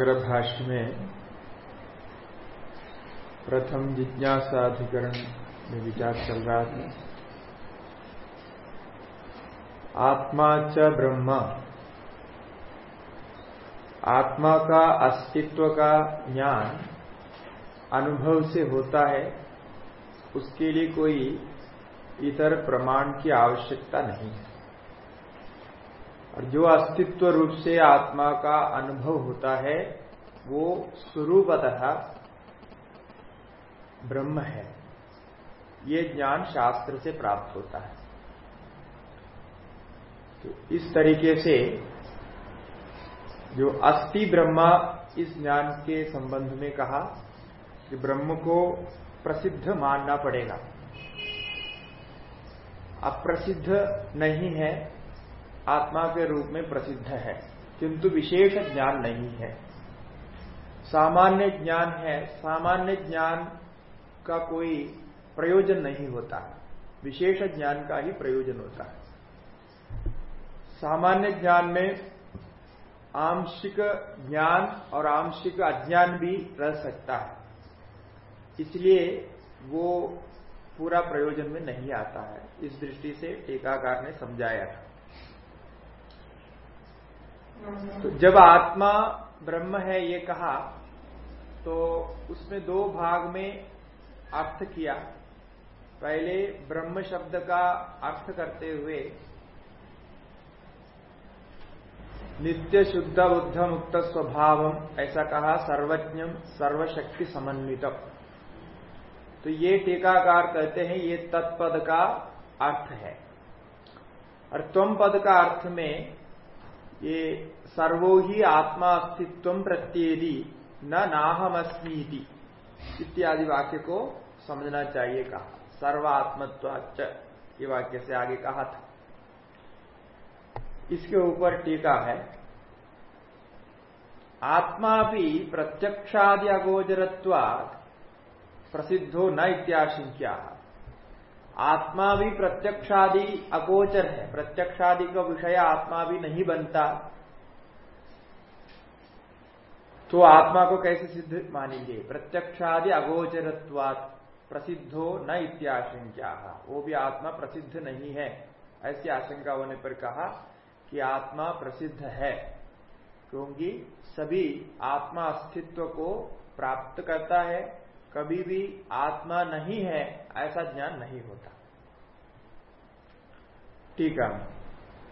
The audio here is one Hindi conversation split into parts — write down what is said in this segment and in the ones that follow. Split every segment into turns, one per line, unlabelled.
शांकर भाष्य में प्रथम जिज्ञासाधिकरण में विचार चल रहा था आत्मा च ब्रह्म। आत्मा का अस्तित्व का ज्ञान अनुभव से होता है, उसके लिए कोई इतर प्रमाण की आवश्यकता नहीं। है जो अस्तित्व रूप से आत्मा का अनुभव होता है, वो स्वरूपतः ब्रह्म है। ये ज्ञान शास्त्र से प्राप्त होता है। तो इस तरीके से जो अस्थि ब्रह्मा इस ज्ञान के संबंध में कहा कि ब्रह्म को प्रसिद्ध मानना पड़ेगा। अप्रसिद्ध नहीं है आत्मा के रूप में प्रसिद्ध है, किंतु विशेष ज्ञान नहीं है। सामान्य ज्ञान है, सामान्य ज्ञान का कोई प्रयोजन नहीं होता, विशेष ज्ञान का ही प्रयोजन होता है। सामान्य ज्ञान में आंशिक ज्ञान और आंशिक अज्ञान भी रह सकता है, इसलिए वो पूरा प्रयोजन में नहीं आता है, इस दृष्टि से टीकाकार ने समझाया था। तो जब आत्मा ब्रह्म है ये कहा तो उसमें दो भाग में अर्थ किया। पहले ब्रह्म शब्द का अर्थ करते हुए, नित्य शुद्ध बुद्ध मुक्त स्वभावम, ऐसा कहा, सर्वज्ञम सर्वशक्ति समन्वितम। तो ये टीकाकार कहते हैं, ये तत्पद का अर्थ है। और त्वम पद का अर्थ में ये सर्वो ही आत्मा अस्तित्व प्रत्येदि, न नाहमस्मी इत्यादि वाक्य को समझना चाहिए कहा। सर्वात्मत्व ये वाक्य से आगे कहा था। इसके ऊपर टीका है आत्मा भी प्रत्यक्षादि अगोचरत्वा प्रसिद्धो न इत्याशंक्या। आत्मा भी प्रत्यक्षादि अगोचर है। प्रत्यक्षादि का विषय आत्मा भी नहीं बनता। तो आत्मा को कैसे सिद्ध मानेंगे? प्रत्यक्षादि अगोचरत्वात् प्रसिद्धो न इत्याशंक्या। वो भी आत्मा प्रसिद्ध नहीं है। ऐसी आशंका होने पर कहा कि आत्मा प्रसिद्ध है। क्योंकि सभी आत्मा अस्तित्व को प्राप्त करता है। कभी भी आत्मा नहीं है, ऐसा ज्ञान नहीं होता। ठीक है।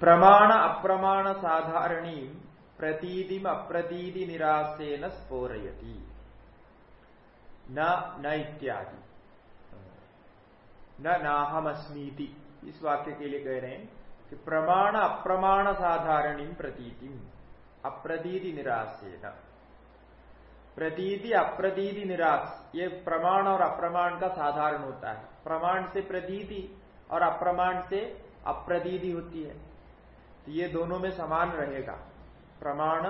प्रमाण अप्रमाण साधारणी प्रतीदिम अप्रतीदि निराशेन स्फोरयती। न न इत्यादि। न, नाहमस्मीति। इस वाक्य के लिए कह रहे हैं कि प्रमाण अप्रमाण साधारणी प्रतीति अप्रतीति निराशेन। प्रतीति अप्रतीति निराश। ये प्रमाण और अप्रमाण का साधारण होता है। प्रमाण से प्रतीति और अप्रमाण से अप्रतीति होती है। तो ये दोनों में समान रहेगा। प्रमाण,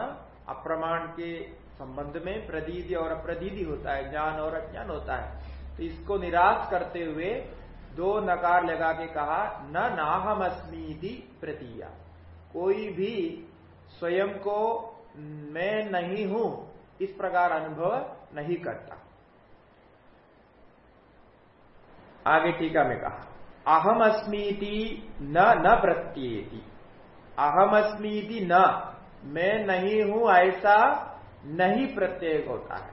अप्रमाण के संबंध में प्रतीति और अप्रतीति होता है। ज्ञान और अज्ञान होता है। तो इसको निराश करते हुए दो नकार लगा के कहा, न नाहमस्मी प्रतीया। कोई भी स्वयं को, मैं नहीं हूँ इस प्रकार अनुभव नहीं करता। आगे टीका में कहा अहम अस्मीति न न प्रत्येति। अहम अस्मीति न, मैं नहीं हूँ ऐसा नहीं प्रत्येक होता है।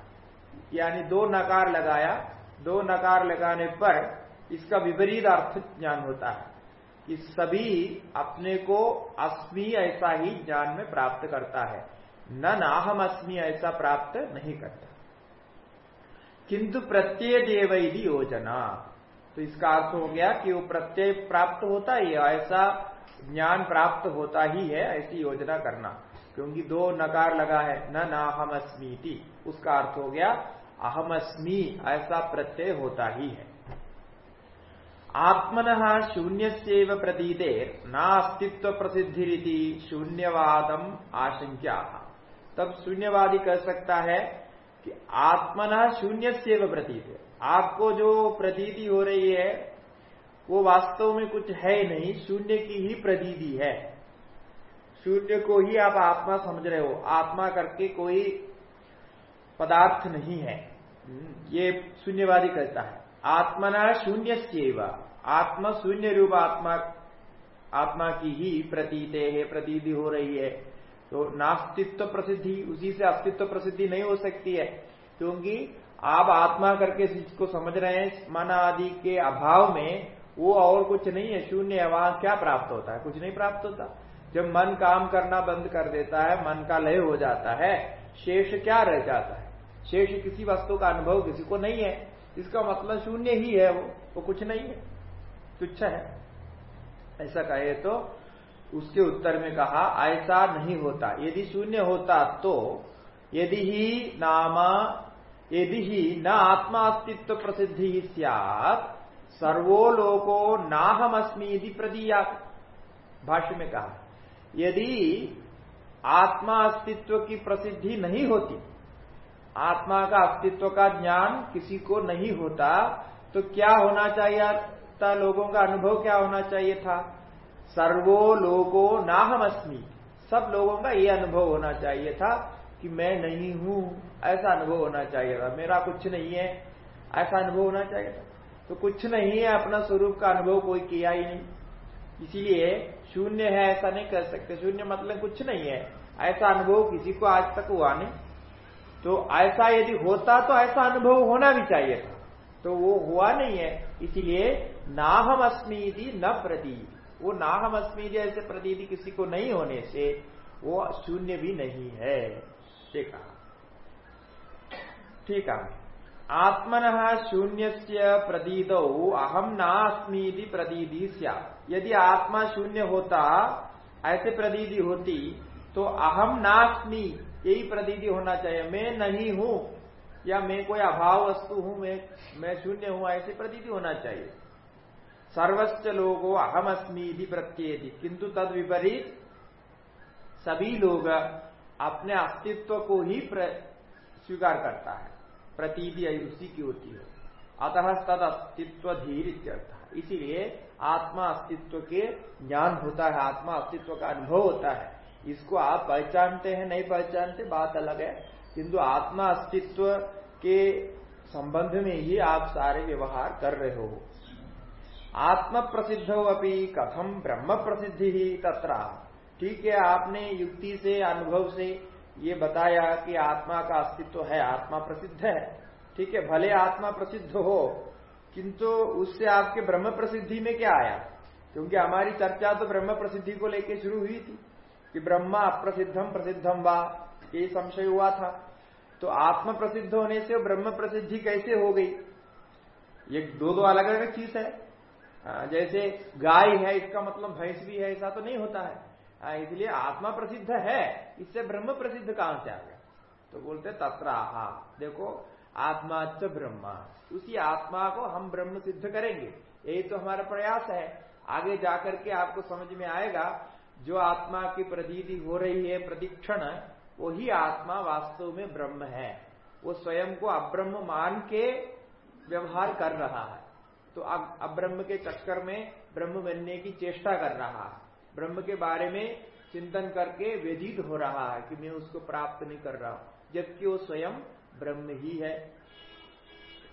यानी दो नकार लगाया, दो नकार लगाने पर इसका विपरीत अर्थ ज्ञान होता है कि सभी अपने को अस्मि ऐसा ही ज्ञान में प्राप्त करता है। न नाहम अस्मि ऐसा प्राप्त नहीं करता। किंतु प्रत्यय देव योजना। तो इसका अर्थ हो गया कि वो प्रत्यय प्राप्त होता ही ऐसा ज्ञान प्राप्त होता ही है, ऐसी योजना करना। क्योंकि दो नकार लगा है न नाहम अस्मी उसका अर्थ हो गया अहम अस्मी ऐसा प्रत्यय होता ही है। आत्मन शून्य से प्रतीते, नास्तित्व प्रसिद्धि शून्यवादम आशंका तब शून्यवादी कह सकता है कि आत्मन शून्य से प्रतीत आपको जो प्रतीति हो रही है, वो वास्तव में कुछ है नहीं, शून्य की ही प्रतीति है। शून्य को ही आप आत्मा समझ रहे हो। आत्मा करके कोई पदार्थ नहीं है। ये शून्यवादी कहता है। आत्मना शून्य सेवा आत्मा शून्य रूप आत्मा आत्मा की ही प्रतीते है, प्रतीति हो रही है। तो नास्तित्व प्रसिद्धि, उसी से अस्तित्व प्रसिद्धि नहीं हो सकती है। क्योंकि आप आत्मा करके जिसको समझ रहे हैं, मन आदि के अभाव में वो और कुछ नहीं है, शून्य वहाँ क्या प्राप्त होता है? कुछ नहीं प्राप्त होता। जब मन काम करना बंद कर देता है, मन का लय हो जाता है, शेष क्या रह जाता है? शेष किसी वस्तु का अनुभव किसी को नहीं है। इसका मतलब शून्य ही है वो वो कुछ नहीं है। तुच्छ है। ऐसा कहे तो उसके उत्तर में कहा, ऐसा नहीं होता। यदि शून्य होता तो यदि ही नामा, यदि ही न आत्मा अस्तित्व प्रसिद्धि सियात, सर्वो लोको नाहमस्मी यदि प्रदीया भाष्य में कहा, यदि आत्मा अस्तित्व की प्रसिद्धि नहीं होती, आत्मा का अस्तित्व का ज्ञान किसी को नहीं होता तो क्या होना चाहिए? था लोगों का अनुभव क्या होना चाहिए था? सर्वो लोगो नाहमस्मी। सब लोगों का ये अनुभव होना चाहिए था कि मैं नहीं हूँ, ऐसा अनुभव होना चाहिए था। मेरा कुछ नहीं है, ऐसा अनुभव होना चाहिए था। तो कुछ नहीं है, अपना स्वरूप का अनुभव कोई किया ही नहीं। इसीलिए शून्य है, ऐसा नहीं कर सकते। शून्य मतलब कुछ नहीं है। ऐसा अनुभव किसी को आज तक हुआ नहीं। तो ऐसा यदि होता तो ऐसा अनुभव होना भी चाहिए था। तो वो हुआ नहीं है। इसीलिए नाहम अस्मीति न प्रतीति वो नाहम अस्मी ऐसे प्रतीति किसी को नहीं होने से, वो शून्य भी नहीं है। ठीक है। ठीक है। आत्मन शून्य से प्रतीत अहम नास्मीति प्रतीति यदि आत्मा शून्य होता, ऐसे प्रतीति होती तो अहम नास्मी, यही प्रतीति होना चाहिए। मैं नहीं हूँ, या मैं कोई अभाव वस्तु हूँ, मैं मैं शून्य हूँ, ऐसी प्रतीति होना चाहिए। सर्वस्व लोगो अहम अस्मी प्रत्येति किंतु तद विपरीत, सभी लोग अपने अस्तित्व को ही स्वीकार करता है। प्रतीति उसी की होती है। अतः तद अस्तित्व धीर इसीलिए आत्मा अस्तित्व के ज्ञान होता है, आत्मा अस्तित्व का अनुभव होता है। इसको आप पहचानते हैं, नहीं पहचानते, बात अलग है। किंतु आत्मा अस्तित्व के संबंध में ही आप सारे व्यवहार कर रहे हो। आत्म प्रसिद्ध अभी कथम ब्रह्म प्रसिद्धि ही तथा ठीक है, आपने युक्ति से, अनुभव से ये बताया कि आत्मा का अस्तित्व है, आत्मा प्रसिद्ध है। ठीक है, भले आत्मा प्रसिद्ध हो, किंतु उससे आपके ब्रह्म प्रसिद्धि में क्या आया? क्योंकि हमारी चर्चा तो ब्रह्म प्रसिद्धि को लेकर शुरू हुई थी कि ब्रह्मा अप्रसिद्धम प्रसिद्धम वा, ये संशय हुआ था। तो आत्म प्रसिद्ध होने से ब्रह्म प्रसिद्धि कैसे हो गई? ये दो दो अलग अलग चीज़ है। जैसे गाय है, इसका मतलब भैंस भी है, ऐसा तो नहीं होता है। इसलिए आत्मा प्रसिद्ध है, इससे ब्रह्म प्रसिद्ध कहाँ से आ गया? तो बोलते तत्राहा देखो, आत्मा च ब्रह्मा। उसी आत्मा को हम ब्रह्म सिद्ध करेंगे। यही तो हमारा प्रयास है। आगे जाकर के आपको समझ में आएगा, जो आत्मा की प्रतीति हो रही है प्रतिक्षण वही आत्मा वास्तव में ब्रह्म है। वो स्वयं को अब्रह्म मान के व्यवहार कर रहा है। तो अब अब्रह्म के चक्कर में ब्रह्म बनने की चेष्टा कर रहा है। ब्रह्म के बारे में चिंतन करके व्यतीत हो रहा है कि मैं उसको प्राप्त नहीं कर रहा हूँ, जबकि वो स्वयं ब्रह्म ही है।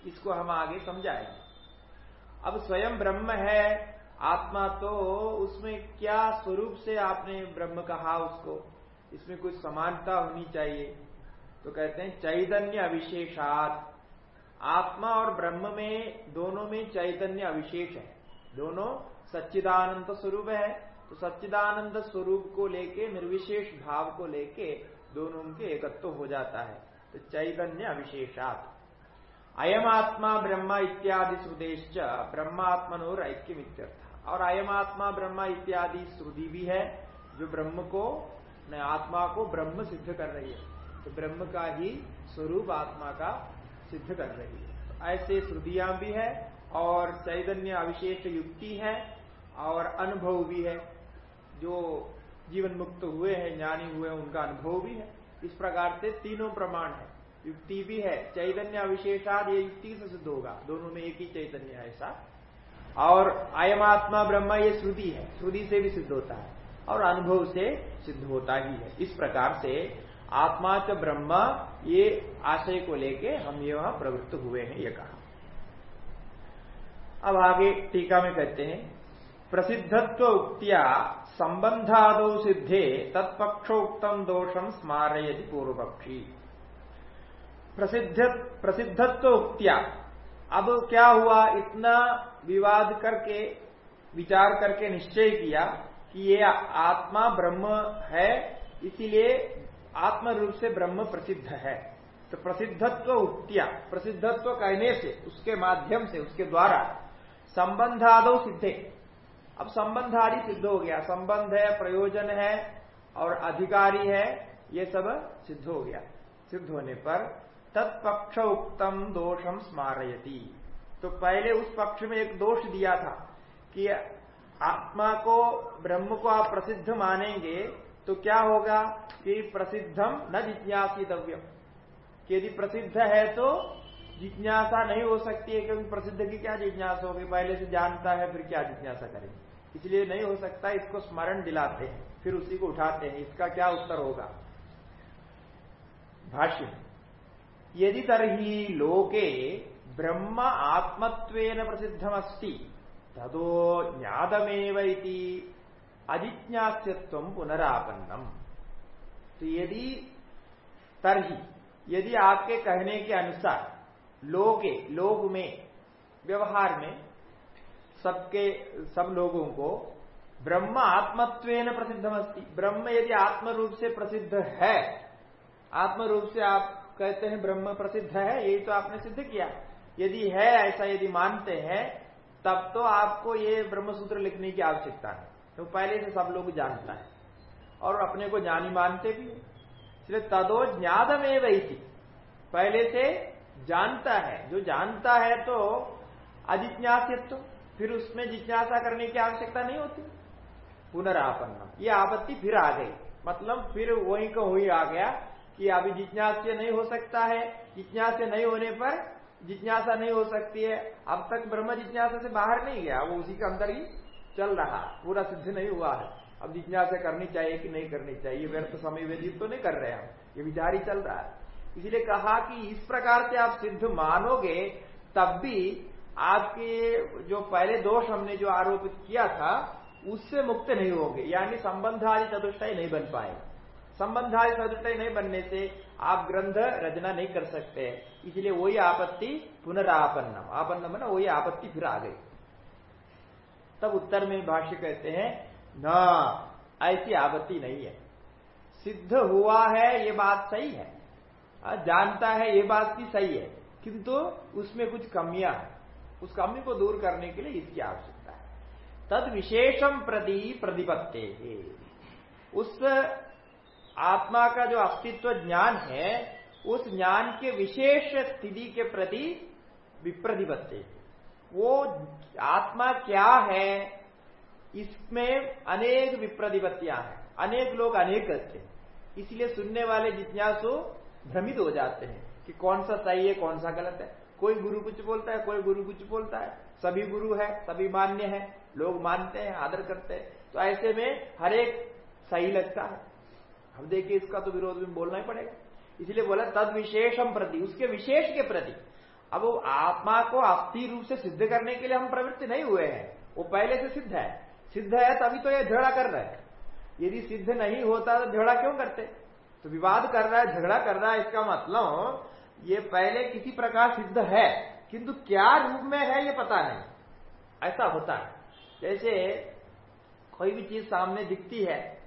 इसको हम आगे समझाएँगे। अब स्वयं ब्रह्म है, आत्मा तो उसमें क्या स्वरूप से आपने ब्रह्म कहा उसको? इसमें कुछ समानता होनी चाहिए। तो कहते हैं, चैतन्य अविशेषात। आत्मा और ब्रह्म में, दोनों में चैतन्य अविशेष है। दोनों सच्चिदानंद स्वरूप है। तो सच्चिदानंद स्वरूप को लेके, निर्विशेष भाव को लेके दोनों के एकत्व हो जाता है। तो चैतन्य अविशेषात। अयम आत्मा ब्रह्म इत्यादि श्रुदेश ब्रह्मात्मनोर ऐक्य मित्यर्थ और अयम आत्मा ब्रह्म इत्यादि श्रुति भी है, जो ब्रह्म को आत्मा को ब्रह्म सिद्ध कर रही है। तो ब्रह्म का ही स्वरूप आत्मा का सिद्ध कर रही है। ऐसे श्रुतियाँ भी है और चैतन्य अविशेष युक्ति है और अनुभव भी है। जो जीवन मुक्त हुए हैं, ज्ञानी हुए उनका अनुभव भी है। इस प्रकार से तीनों प्रमाण है। युक्ति भी है, चैतन्य अविशेषाद ये युक्ति से सिद्ध होगा। दोनों में एक ही चैतन्य है ऐसा। और अयमात्मा ब्रह्म ये श्रुति है। श्रुति से भी सिद्ध होता है और अनुभव से सिद्ध होता ही है। इस प्रकार से आत्मा च ब्रह्म ये आशय को लेके हम ये वहाँ प्रवृत्त हुए हैं, ये कहा। अब आगे टीका में कहते हैं, प्रसिद्धत्व उक्तिया संबंधादो सिद्धे तत्पक्षोक्तम दोषम स्मारयति पूर्व पक्षी प्रसिद्ध प्रसिद्धत्व उक्तिया। अब क्या हुआ? इतना विवाद करके, विचार करके निश्चय किया कि ये आत्मा ब्रह्म है, इसीलिए आत्म रूप से ब्रह्म प्रसिद्ध है। तो प्रसिद्धत्व उत्तिया प्रसिद्धत्व कहने से, उसके माध्यम से, उसके द्वारा संबंधादो सिद्धे। अब संबंध आदि सिद्ध हो गया। संबंध है, प्रयोजन है और अधिकारी है, ये सब सिद्ध हो गया। सिद्ध होने पर तत्पक्ष उक्तम दोषम स्मारयती। तो पहले उस पक्ष में एक दोष दिया था कि आत्मा को, ब्रह्म को आप प्रसिद्ध मानेंगे तो क्या होगा कि प्रसिद्धम न जिज्ञासितव्यम। यदि प्रसिद्ध है तो जिज्ञासा नहीं हो सकती है, क्योंकि प्रसिद्ध की क्या जिज्ञासा होगी? पहले से जानता है, फिर क्या जिज्ञासा करेंगे? इसलिए नहीं हो सकता, इसको स्मरण दिलाते हैं, फिर उसी को उठाते हैं। इसका क्या उत्तर होगा? भाष्य यदि तरही लोके ब्रह्म आत्मत्वेन प्रसिद्धमस्ति, तदो ज्ञातमेव अजिज्ञास्यत्व पुनरापन्नम तो यदि, तरही, यदि आपके कहने के अनुसार, लोगे लोग में व्यवहार में, सबके, सब लोगों को, ब्रह्म आत्मत्व प्रसिद्ध प्रसिद्धमस्ती। ब्रह्म यदि आत्म रूप से प्रसिद्ध है आत्म रूप से आप कहते हैं ब्रह्म प्रसिद्ध है यही तो आपने सिद्ध किया। यदि है, ऐसा यदि मानते हैं, तब तो आपको ये ब्रह्मसूत्र लिखने की आवश्यकता है। तो पहले से सब लोग जानता है। और अपने को ज्ञानी मानते भी है। इसलिए तदो ज्ञातमेव वही पहले से जानता है। जो जानता है तो अजिज्ञासित्व फिर उसमें जिज्ञासा करने की आवश्यकता नहीं होती। पुनरापन्न ये आपत्ति फिर आ गई। मतलब फिर वही को वही आ गया कि अभी जिज्ञास्य नहीं हो सकता है। जिज्ञास्य नहीं होने पर जिज्ञासा नहीं हो सकती है। अब तक ब्रह्म जिज्ञासा से बाहर नहीं गया। वो उसी के अंदर ही चल रहा, पूरा सिद्ध नहीं हुआ है। अब जिज्ञासा करनी चाहिए कि नहीं करनी चाहिए। व्यर्थ समय व्यतीत तो नहीं कर रहे हम। ये विचार ही चल रहा है। इसलिए कहा कि इस प्रकार से आप सिद्ध मानोगे, तब भी आपके जो पहले दोष हमने जो आरोपित किया था, उससे मुक्त नहीं होंगे। यानी संबंध आदि चतुष्टय नहीं बन पाए। संबंधादि सदृढ़ नहीं बनने से आप ग्रंथ रचना नहीं कर सकते। इसलिए वही आपत्ति पुनरापन्नम। आपन्नम ना, वही आपत्ति फिर आ गई। तब उत्तर में भाष्य कहते हैं, न, ऐसी आपत्ति नहीं है। सिद्ध हुआ है, ये बात सही है। जानता है, ये बात भी सही है। किंतु उसमें कुछ कमियाँ है। उस कमी को दूर करने के लिए इसकी आवश्यकता है। तद विशेषम प्रति प्रतिपत्ति उस आत्मा का जो अस्तित्व ज्ञान है, उस ज्ञान के विशेष स्थिति के प्रति विप्रतिपत्ति। वो आत्मा क्या है, इसमें अनेक विप्रतिपत्तियाँ हैं। अनेक लोग अनेक करते हैं। इसलिए सुनने वाले जिज्ञासु भ्रमित हो जाते हैं कि कौन सा सही है, कौन सा गलत है। कोई गुरु कुछ बोलता है, कोई गुरु कुछ बोलता है। सभी गुरु है, सभी मान्य है, लोग मानते हैं, आदर करते हैं। तो ऐसे में हर एक सही लगता है। हम देखिए इसका तो विरोध में बोलना ही पड़ेगा। इसलिए बोला तद विशेषम प्रति, उसके विशेष के प्रति। अब आत्मा को अस्थि रूप से सिद्ध करने के लिए हम प्रवृत्ति नहीं हुए हैं। वो पहले से सिद्ध है। सिद्ध है तभी तो ये झगड़ा कर रहे हैं। यदि सिद्ध नहीं होता तो झगड़ा क्यों करते? तो विवाद कर रहा है, झगड़ा कर रहा है, इसका मतलब ये पहले किसी प्रकार सिद्ध है, किंतु क्या रूप में है ये पता नहीं। ऐसा होता है। जैसे कोई भी चीज़ सामने दिखती है,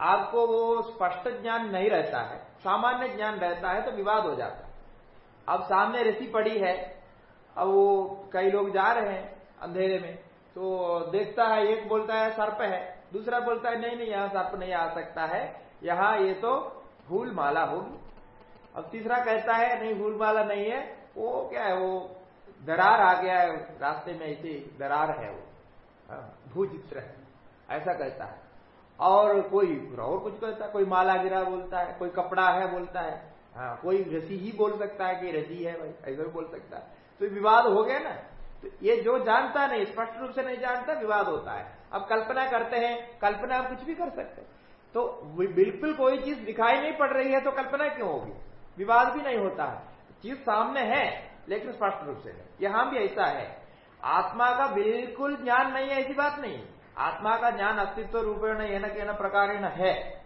आपको वो स्पष्ट ज्ञान नहीं रहता है, सामान्य ज्ञान रहता है तो विवाद हो जाता है। अब सामने रसी पड़ी है। अब वो कई लोग जा रहे हैं अंधेरे में। तो देखता है एक बोलता है सर्प है। दूसरा बोलता है नहीं नहीं यहाँ सर्प नहीं आ सकता है। यहाँ ये तो फूल माला होगी। अब तीसरा कहता है नहीं फूल माला नहीं है। वो क्या है वो दरार आ गया है रास्ते में ऐसे दरार है वो। हाँ, भूचित्र है। ऐसा कहता है। और कोई और कुछ कहता है कोई माला गिरा बोलता है कोई कपड़ा है बोलता है। हाँ कोई रसी ही बोल सकता है कि रसी है भाई, ऐसा बोल सकता है। तो विवाद हो गया ना। तो ये जो जानता नहीं, स्पष्ट रूप से नहीं जानता, विवाद होता है। अब कल्पना करते हैं, कल्पना आप कुछ भी कर सकते हैं। तो बिल्कुल कोई चीज़ दिखाई नहीं पड़ रही है तो कल्पना क्यों होगी? विवाद भी नहीं होता है। चीज़ सामने है, लेकिन स्पष्ट रूप से नहीं। यहाँ भी ऐसा है। आत्मा का बिल्कुल ज्ञान नहीं है, ऐसी बात नहीं। आत्मा का ज्ञान अस्तित्व रूपेण न प्रकार है।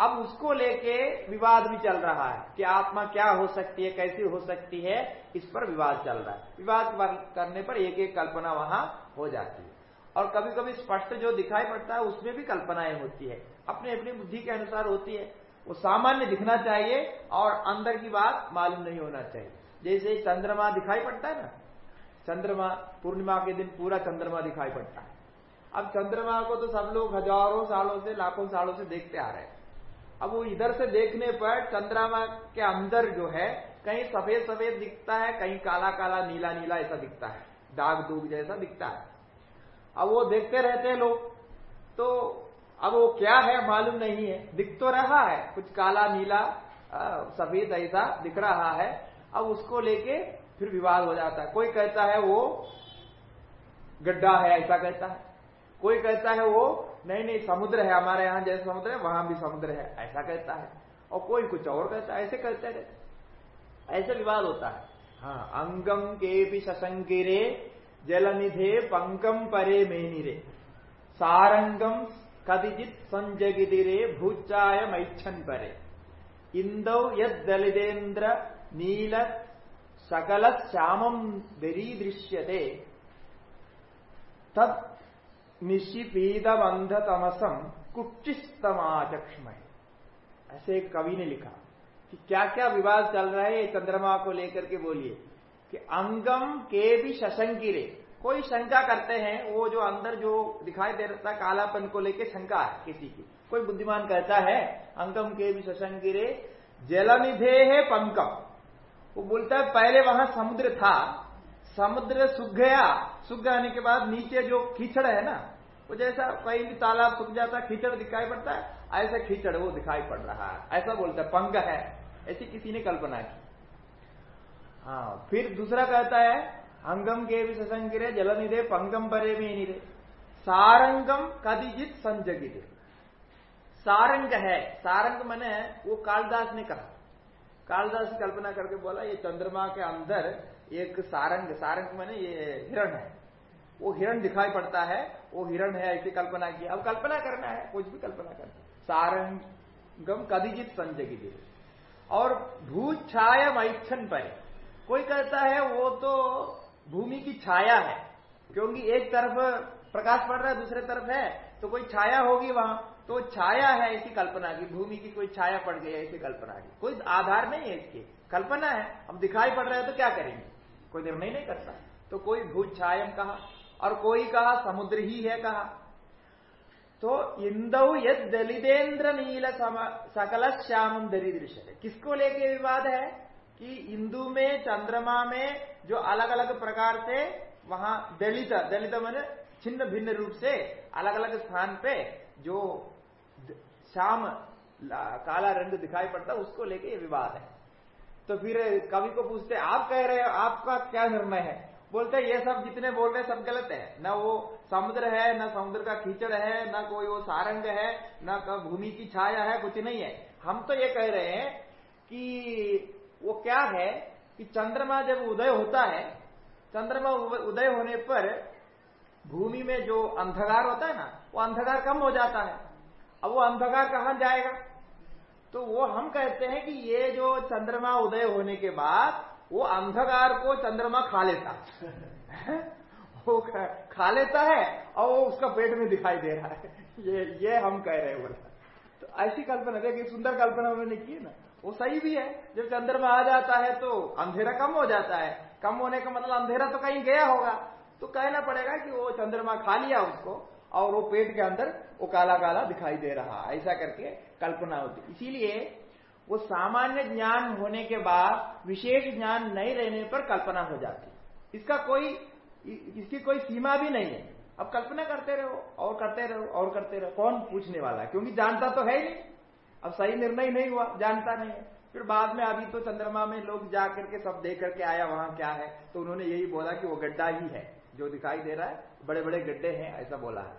अब उसको लेके विवाद भी चल रहा है कि आत्मा क्या हो सकती है, कैसी हो सकती है, इस पर विवाद चल रहा है। विवाद करने पर एक एक कल्पना वहाँ हो जाती है। और कभी कभी स्पष्ट जो दिखाई पड़ता है, उसमें भी कल्पनाएँ होती है। अपनी अपनी बुद्धि के अनुसार होती है। वो सामान्य दिखना चाहिए और अंदर की बात मालूम नहीं होना चाहिए। जैसे चंद्रमा दिखाई पड़ता है ना, चंद्रमा, पूर्णिमा के दिन पूरा चंद्रमा दिखाई पड़ता है। अब चंद्रमा को तो सब लोग हज़ारों सालों से, लाखों सालों से देखते आ रहे हैं। अब वो इधर से देखने पर चंद्रमा के अंदर जो है, कहीं सफ़ेद सफ़ेद दिखता है, कहीं काला काला नीला नीला ऐसा दिखता है। दाग दूग जैसा दिखता है। अब वो देखते रहते हैं लोग। तो अब वो क्या है मालूम नहीं है। दिख तो रहा है, कुछ काला, नीला सफ़ेद ऐसा दिख रहा है। अब उसको लेके फिर विवाद हो जाता है। कोई कहता है वो गड्ढा है, ऐसा कहता है। कोई कहता है वो नहीं नहीं, समुद्र है, हमारे यहाँ जैसे समुद्र है, वहाँ भी समुद्र है, ऐसा कहता है। और कोई कुछ और कहता है, ऐसे कहते रहते ऐसे विवाद होता है। हाँ अंगम के भी सशंकिरे जलनिधे पंकम परे मेनिरे। सारंगम कदिजित संजगिदिरे भूचाय मैच्छन परे। इंदौ यद नील सकल श्यामम दरीदृश्यते। तद निशिपीदम अंध तमसम कुचिस्तमाचक्षमय ऐसे एक कवि ने लिखा कि क्या क्या विवाद चल रहा है चंद्रमा को लेकर के बोलिए कि अंगम के भी शशंकिरे, कोई शंका करते हैं, वो जो अंदर जो दिखाई दे रहा कालापन को लेके शंका है किसी की। कोई बुद्धिमान कहता है, अंगम के भी शशंकिरे जलनिधे है पंकम। वो बोलता है, पहले वहाँ समुद्र था, समुद्र सूख गया, सूख जाने के बाद नीचे जो कीचड़ है ना वो जैसा कहीं भी तालाब सूख जाता कीचड़ दिखाई पड़ता है, ऐसा कीचड़ वो दिखाई पड़ रहा है। ऐसा बोलता है पंग है। ऐसी किसी ने कल्पना की। हाँ फिर दूसरा कहता है अंगम के भी ससंगिरे जलनिधे पंगम परे में निरे सारंगम कदिजित संजगिरे सारंग है। सारंग मैंने वो कालदास ने कहा। कालदास कल्पना करके बोला, ये चंद्रमा के अंदर एक सारंग सारंग मैंने ये हिरण है। वो हिरण दिखाई पड़ता है, वो हिरण है, ऐसी कल्पना की अब कल्पना करना है, कुछ भी कल्पना करना सारंग गम कदिजित संजगी और भू छाया मैथन पर। कोई कहता है, वो तो भूमि की छाया है, क्योंकि एक तरफ़ प्रकाश पड़ रहा है, दूसरे तरफ़ है तो कोई छाया होगी वहाँ। तो छाया है ऐसी कल्पना की, भूमि की कोई छाया पड़ गई है ऐसी कल्पना की। कोई आधार नहीं है इसकी। कल्पना है, हम दिखाई पड़ रहे हैं तो क्या करेंगे? कोई निर्णय नहीं करता तो कोई भूत छायम कहा और कोई कहा, समुद्र ही है कहा। तो इंदौ यद दलितेंद्र नील सकल श्याम दरिदृश्य किसको लेके विवाद है? कि इंदु में, चंद्रमा में, जो अलग अलग प्रकार से वहाँ दलित दलित मन छिन्न भिन्न रूप से अलग अलग स्थान पे जो श्याम काला रंग दिखाई पड़ता, उसको लेके ये विवाद है। तो फिर कवि को पूछते, आप कह रहे हो, आपका क्या निर्णय है? बोलते ये सब जितने बोल रहे सब गलत है। न वो समुद्र है, न समुद्र का कीचड़ है, न कोई वो सारंग है, न भूमि की छाया है, कुछ नहीं है। हम तो ये कह रहे हैं कि वो क्या है कि चंद्रमा जब उदय होता है, चंद्रमा उदय होने पर भूमि में जो अंधकार होता है ना, वो अंधकार कम हो जाता है। अब वो अंधकार कहाँ जाएगा? तो वो हम कहते हैं कि ये जो चंद्रमा उदय होने के बाद वो अंधकार को चंद्रमा खा लेता। है? वो खा लेता है और वो उसका पेट में दिखाई दे रहा है। ये ये हम कह रहे हैं बोला तो ऐसी कल्पना देखिए सुंदर कल्पना उन्होंने की ना। वो सही भी है। जब चंद्रमा आ जाता है तो अंधेरा कम हो जाता है। कम होने का मतलब अंधेरा तो कहीं गया होगा। तो कहना पड़ेगा कि वो चंद्रमा खा लिया उसको और वो पेट के अंदर वो काला काला दिखाई दे रहा ऐसा करके कल्पना होती। इसीलिए वो सामान्य ज्ञान होने के बाद विशेष ज्ञान नहीं रहने पर कल्पना हो जाती इसका कोई, इसकी कोई सीमा भी नहीं है। अब कल्पना करते रहो, और करते रहो, और करते रहो। कौन पूछने वाला है? क्योंकि जानता तो है ही नहीं। अब सही निर्णय नहीं हुआ, जानता नहीं है। फिर बाद में अभी तो चंद्रमा में लोग जा करके सब देख करके आया, वहाँ क्या है? तो उन्होंने यही बोला कि वो गड्ढा ही है, जो दिखाई दे रहा है। बड़े बड़े गड्ढे हैं, ऐसा बोला है।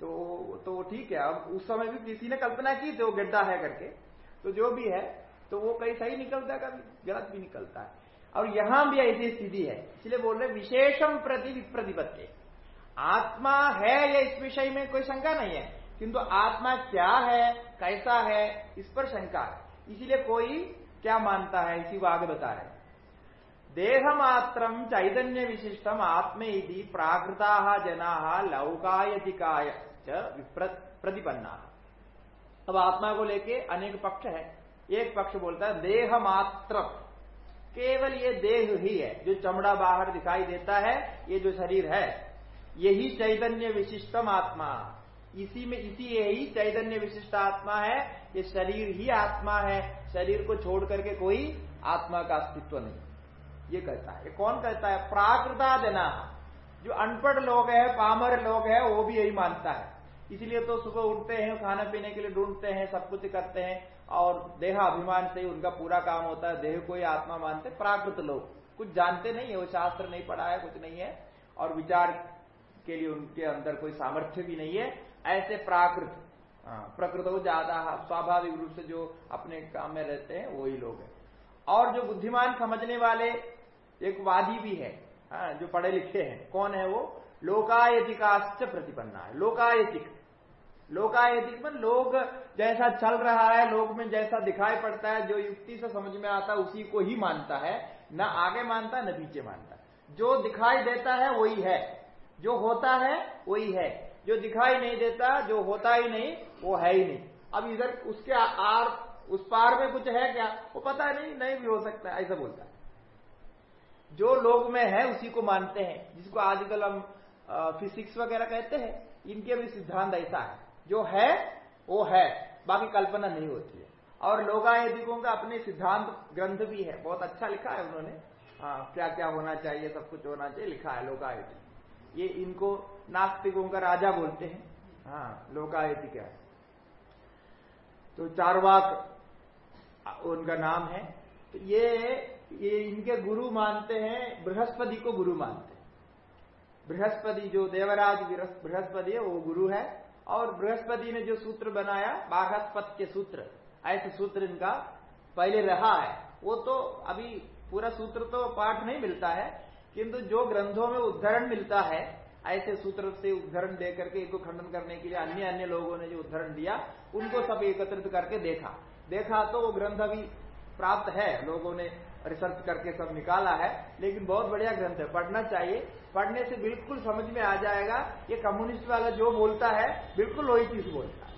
तो तो ठीक है। अब उस समय भी किसी ने कल्पना की जो गड्ढा है करके। तो जो भी है तो वो कहीं सही निकलता है, कभी गलत भी निकलता है। और यहाँ भी ऐसी स्थिति है, इसलिए बोल रहे विशेषम प्रति विप्रतिपत्ति। आत्मा है या इस विषय में कोई शंका नहीं है, किंतु आत्मा क्या है, कैसा है, इस पर शंका है। इसीलिए कोई क्या मानता है, इसी को आगे बता रहे देह मात्र चैतन्य विशिष्टम आत्मे प्राकृता जना लौकायतिकाय प्रतिपन्ना। अब आत्मा को लेके अनेक पक्ष है। एक पक्ष बोलता है, देह मात्र। केवल ये देह ही है, जो चमड़ा बाहर दिखाई देता है, ये जो शरीर है, यही चैतन्य विशिष्टम आत्मा। इसी में, इसी यही चैतन्य विशिष्ट आत्मा है, ये शरीर ही आत्मा है। शरीर को छोड़ करके कोई आत्मा का अस्तित्व नहीं। ये कहता है। ये कौन कहता है? प्राकृता देना जो अनपढ़ लोग है, पामर लोग है, वो भी यही मानता है। इसलिए तो सुबह उठते हैं खाने पीने के लिए ढूंढते हैं सब कुछ करते हैं और देह अभिमान से ही उनका पूरा काम होता है। देह को ही आत्मा मानते प्राकृत लोग। कुछ जानते नहीं है वो शास्त्र नहीं पढ़ा है कुछ नहीं है और विचार के लिए उनके अंदर कोई सामर्थ्य भी नहीं है। ऐसे प्राकृत हाँ, प्रकृत ज़्यादा स्वाभाविक रूप से जो अपने काम में रहते हैं वही लोग हैं। और जो बुद्धिमान समझने वाले एक वादी भी है हाँ, जो पढ़े लिखे हैं कौन है वो? लोकायतिकाश्च प्रतिपन्ना है लोकायतिक। लोकायतिक में लोग जैसा चल रहा है, लोग में जैसा दिखाई पड़ता है, जो युक्ति से समझ में आता है, उसी को ही मानता है। न आगे मानता, न पीछे मानता। जो दिखाई देता है, वही है। जो होता है, वही है। जो दिखाई नहीं देता, जो होता ही नहीं, वो है ही नहीं। अब इधर उसके आर, उस पार में कुछ है क्या? वो पता नहीं नहीं भी हो सकता, ऐसा बोलता है। जो लोग में है, उसी को मानते हैं। जिसको आजकल हम फिजिक्स वगैरह कहते हैं, इनके भी सिद्धांत ऐसा है। जो है, वो है। बाकी कल्पना नहीं होती है। और लोगायदिकों का अपने सिद्धांत ग्रंथ भी है। बहुत अच्छा लिखा है उन्होंने। हाँ क्या क्या होना चाहिए, सब कुछ होना चाहिए, लिखा है लोकायतिक ये इनको नास्तिकों का राजा बोलते हैं। हाँ लोकायतिक है? तो चारवाक, उनका नाम है। तो ये ये इनके गुरु मानते हैं, बृहस्पति को गुरु मानते हैं। बृहस्पति जो देवराज, बृहस्पति है, वो गुरु है। और बृहस्पति ने जो सूत्र बनाया, बाघस्पत के सूत्र, ऐसे सूत्र इनका पहले रहा है। वो तो अभी पूरा सूत्र तो पाठ नहीं मिलता है, किंतु जो ग्रंथों में उद्धरण मिलता है, ऐसे सूत्र से उदाहरण दे करके इनको खंडन करने के लिए अन्य अन्य लोगों ने जो उदाहरण दिया, उनको सब एकत्रित करके देखा। देखा तो वो ग्रंथ अभी प्राप्त है, लोगों ने रिसर्च करके सब निकाला है, लेकिन बहुत बढ़िया ग्रंथ है। पढ़ना चाहिए। पढ़ने से बिल्कुल समझ में आ जाएगा ये कम्युनिस्ट वाला जो बोलता है, बिल्कुल वही चीज़ बोलता है।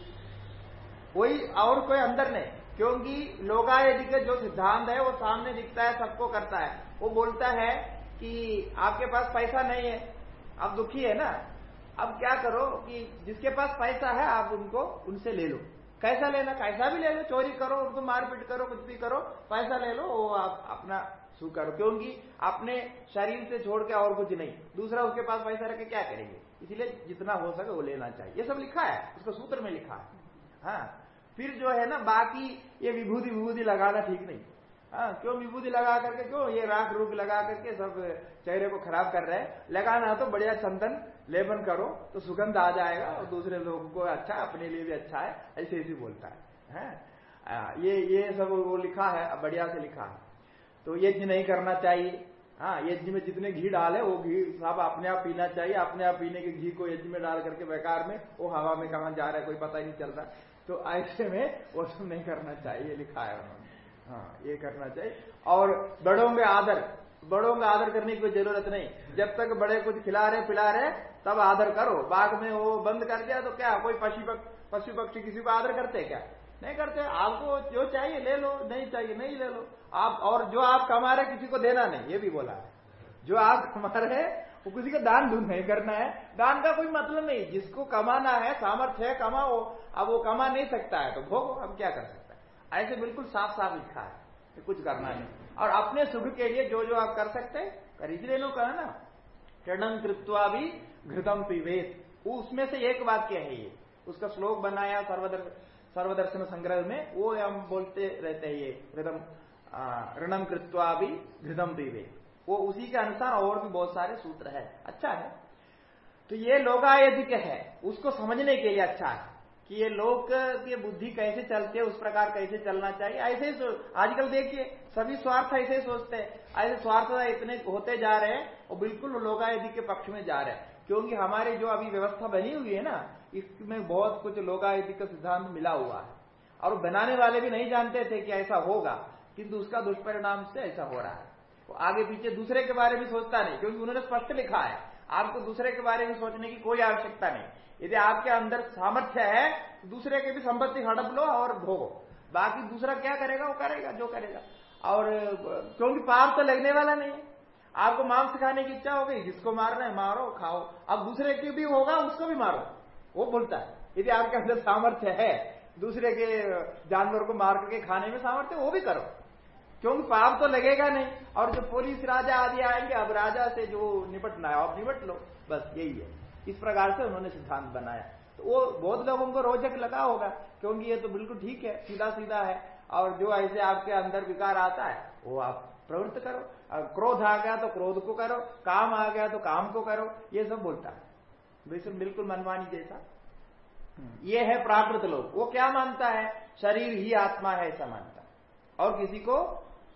वही और कोई अंदर नहीं, क्योंकि लोकायति के जो सिद्धांत है, वो सामने दिखता है, सबको करता है। वो बोलता है कि आपके पास पैसा नहीं है, आप दुखी है ना? अब क्या करो कि जिसके पास पैसा है, आप उनको, उनसे ले लो। कैसा लेना, कैसा भी ले लो, चोरी करो उनको मारपीट करो, कुछ भी करो, पैसा ले लो, वो आप अपना सु करो क्योंकि अपने शरीर से छोड़ के और कुछ नहीं। दूसरा, उसके पास पैसा रख क्या करेंगे? इसलिए जितना हो सके वो लेना चाहिए। ये सब लिखा है, उसको सूत्र में लिखा है। हाँ फिर जो है ना, बाकी ये विभूति विभूति लगाना ठीक नहीं। हाँ क्यों विभूति लगा करके, क्यों ये राख रूख लगा करके सब चेहरे को खराब कर रहे हैं? लगाना तो बढ़िया चंदन लेबन करो तो सुगंध आ जाएगा और दूसरे लोगों को अच्छा अपने लिए भी अच्छा है ऐसे ऐसे बोलता है, है? ये ये सब वो लिखा है बढ़िया से लिखा है। तो यज्ञ नहीं करना चाहिए। हाँ यज्ञ में जितने घी डाले वो घी सब अपने आप पीना चाहिए अपने आप पीने के घी को यज्ञ में डाल करके बेकार में वो हवा में कहा जा रहा है कोई पता ही नहीं चल रहा तो ऐसे में वो सब नहीं करना चाहिए लिखा है उन्होंने। हाँ ये करना चाहिए। और बड़ों में आदर बड़ों का आदर करने की कोई ज़रूरत नहीं। जब तक बड़े कुछ खिला रहे, पिला रहे, तब आदर करो। बाद में वो बंद कर दिया तो क्या? कोई पशु पशु पक्षी किसी को आदर करते क्या? नहीं करते। आपको जो चाहिए ले लो, नहीं चाहिए नहीं ले लो। आप, और जो आप कमा रहे किसी को देना नहीं। ये भी बोला है। जो आप कमा रहे वो किसी का दान दून नहीं करना है। दान का कोई मतलब नहीं। जिसको कमाना है, सामर्थ्य है, कमाओ। अब वो कमा नहीं सकता है तो भोगो। अब क्या कर सकता है? ऐसे बिल्कुल साफ़ साफ़ लिखा है कुछ करना नहीं। और अपने सुख के लिए जो जो आप कर सकते हैं, कर इसलिए लोग कहा ना टणम कृत्वा भी घृतम पिवेद उसमें से एक वाक्य है ये? उसका श्लोक बनाया सर्वदर, सर्वदर्शन संग्रह में, वो हम बोलते रहते हैं ये घृतम ऋणम कृत्वा भी घृतम पिवेद वो उसी के अनुसार और भी बहुत सारे सूत्र है। अच्छा है? तो ये लोकायधिक है, उसको समझने के लिए अच्छा है। कि ये लोग की बुद्धि कैसे चलती है, उस प्रकार कैसे चलना चाहिए? ऐसे ही आजकल देखिए, सभी स्वार्थ ऐसे ही सोचते हैं। ऐसे स्वार्थ इतने होते जा रहे हैं, और बिल्कुल लोकायधिक के पक्ष में जा रहे हैं। क्योंकि हमारी जो अभी व्यवस्था बनी हुई है ना, इसमें बहुत कुछ लोकायधिक सिद्धांत मिला हुआ है। और बनाने वाले भी नहीं जानते थे कि ऐसा होगा, किंतु उसका दुष्परिणाम से ऐसा हो रहा है। वो आगे पीछे दूसरे के बारे में सोचता नहीं, क्योंकि उन्होंने स्पष्ट लिखा है। आपको दूसरे के बारे में सोचने की कोई आवश्यकता नहीं। यदि आपके अंदर सामर्थ्य है तो दूसरे के भी संपत्ति हड़प लो और भोगो। बाकी दूसरा क्या करेगा, वो करेगा, जो करेगा। और, क्योंकि पाप तो लगने वाला नहीं है। आपको मांस खाने की इच्छा हो गई, जिसको मारना है, मारो, खाओ। अब दूसरे के भी होगा, उसको भी मारो। वो बोलता है, यदि आपके अंदर सामर्थ्य है, दूसरे के जानवर को मार करके खाने में सामर्थ्य वो भी करो। क्योंकि पाप तो लगेगा नहीं। और जो पुलिस राजा आदि आएँगे, अब राजा से जो निपटना है, आप निपट लो। बस यही है। इस प्रकार से उन्होंने सिद्धांत बनाया। तो वो बहुत लोगों को रोचक लगा होगा, क्योंकि ये तो बिल्कुल ठीक है सीधा सीधा है, और जो ऐसे आपके अंदर विकार आता है, वो आप प्रवृत्त करो। और क्रोध आ गया तो क्रोध को करो, काम आ गया तो काम को करो, ये सब बोलता है। बिल्कुल मनमानी जैसा। ये है प्राकृत लोग। वो क्या मानता है? शरीर ही आत्मा है, ऐसा मानता और किसी को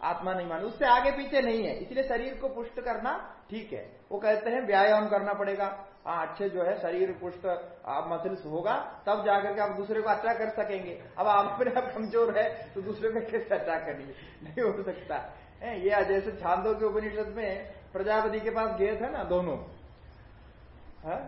आत्मा नहीं मानता। उससे आगे पीछे नहीं है। इसलिए शरीर को पुष्ट करना ठीक है। वो कहते हैं, व्यायाम करना पड़ेगा। हाँ अच्छे जो है शरीर पुष्ट आप मसल्स होगा तब जाकर के आप दूसरे को अच्छा कर सकेंगे। अब आप अपने आप कमज़ोर है तो दूसरे को कैसे अच्छा करिए? नहीं हो सकता। है ये जैसे छांदों के उपनिषद में प्रजापति के पास गए थे ना दोनों। हाँ,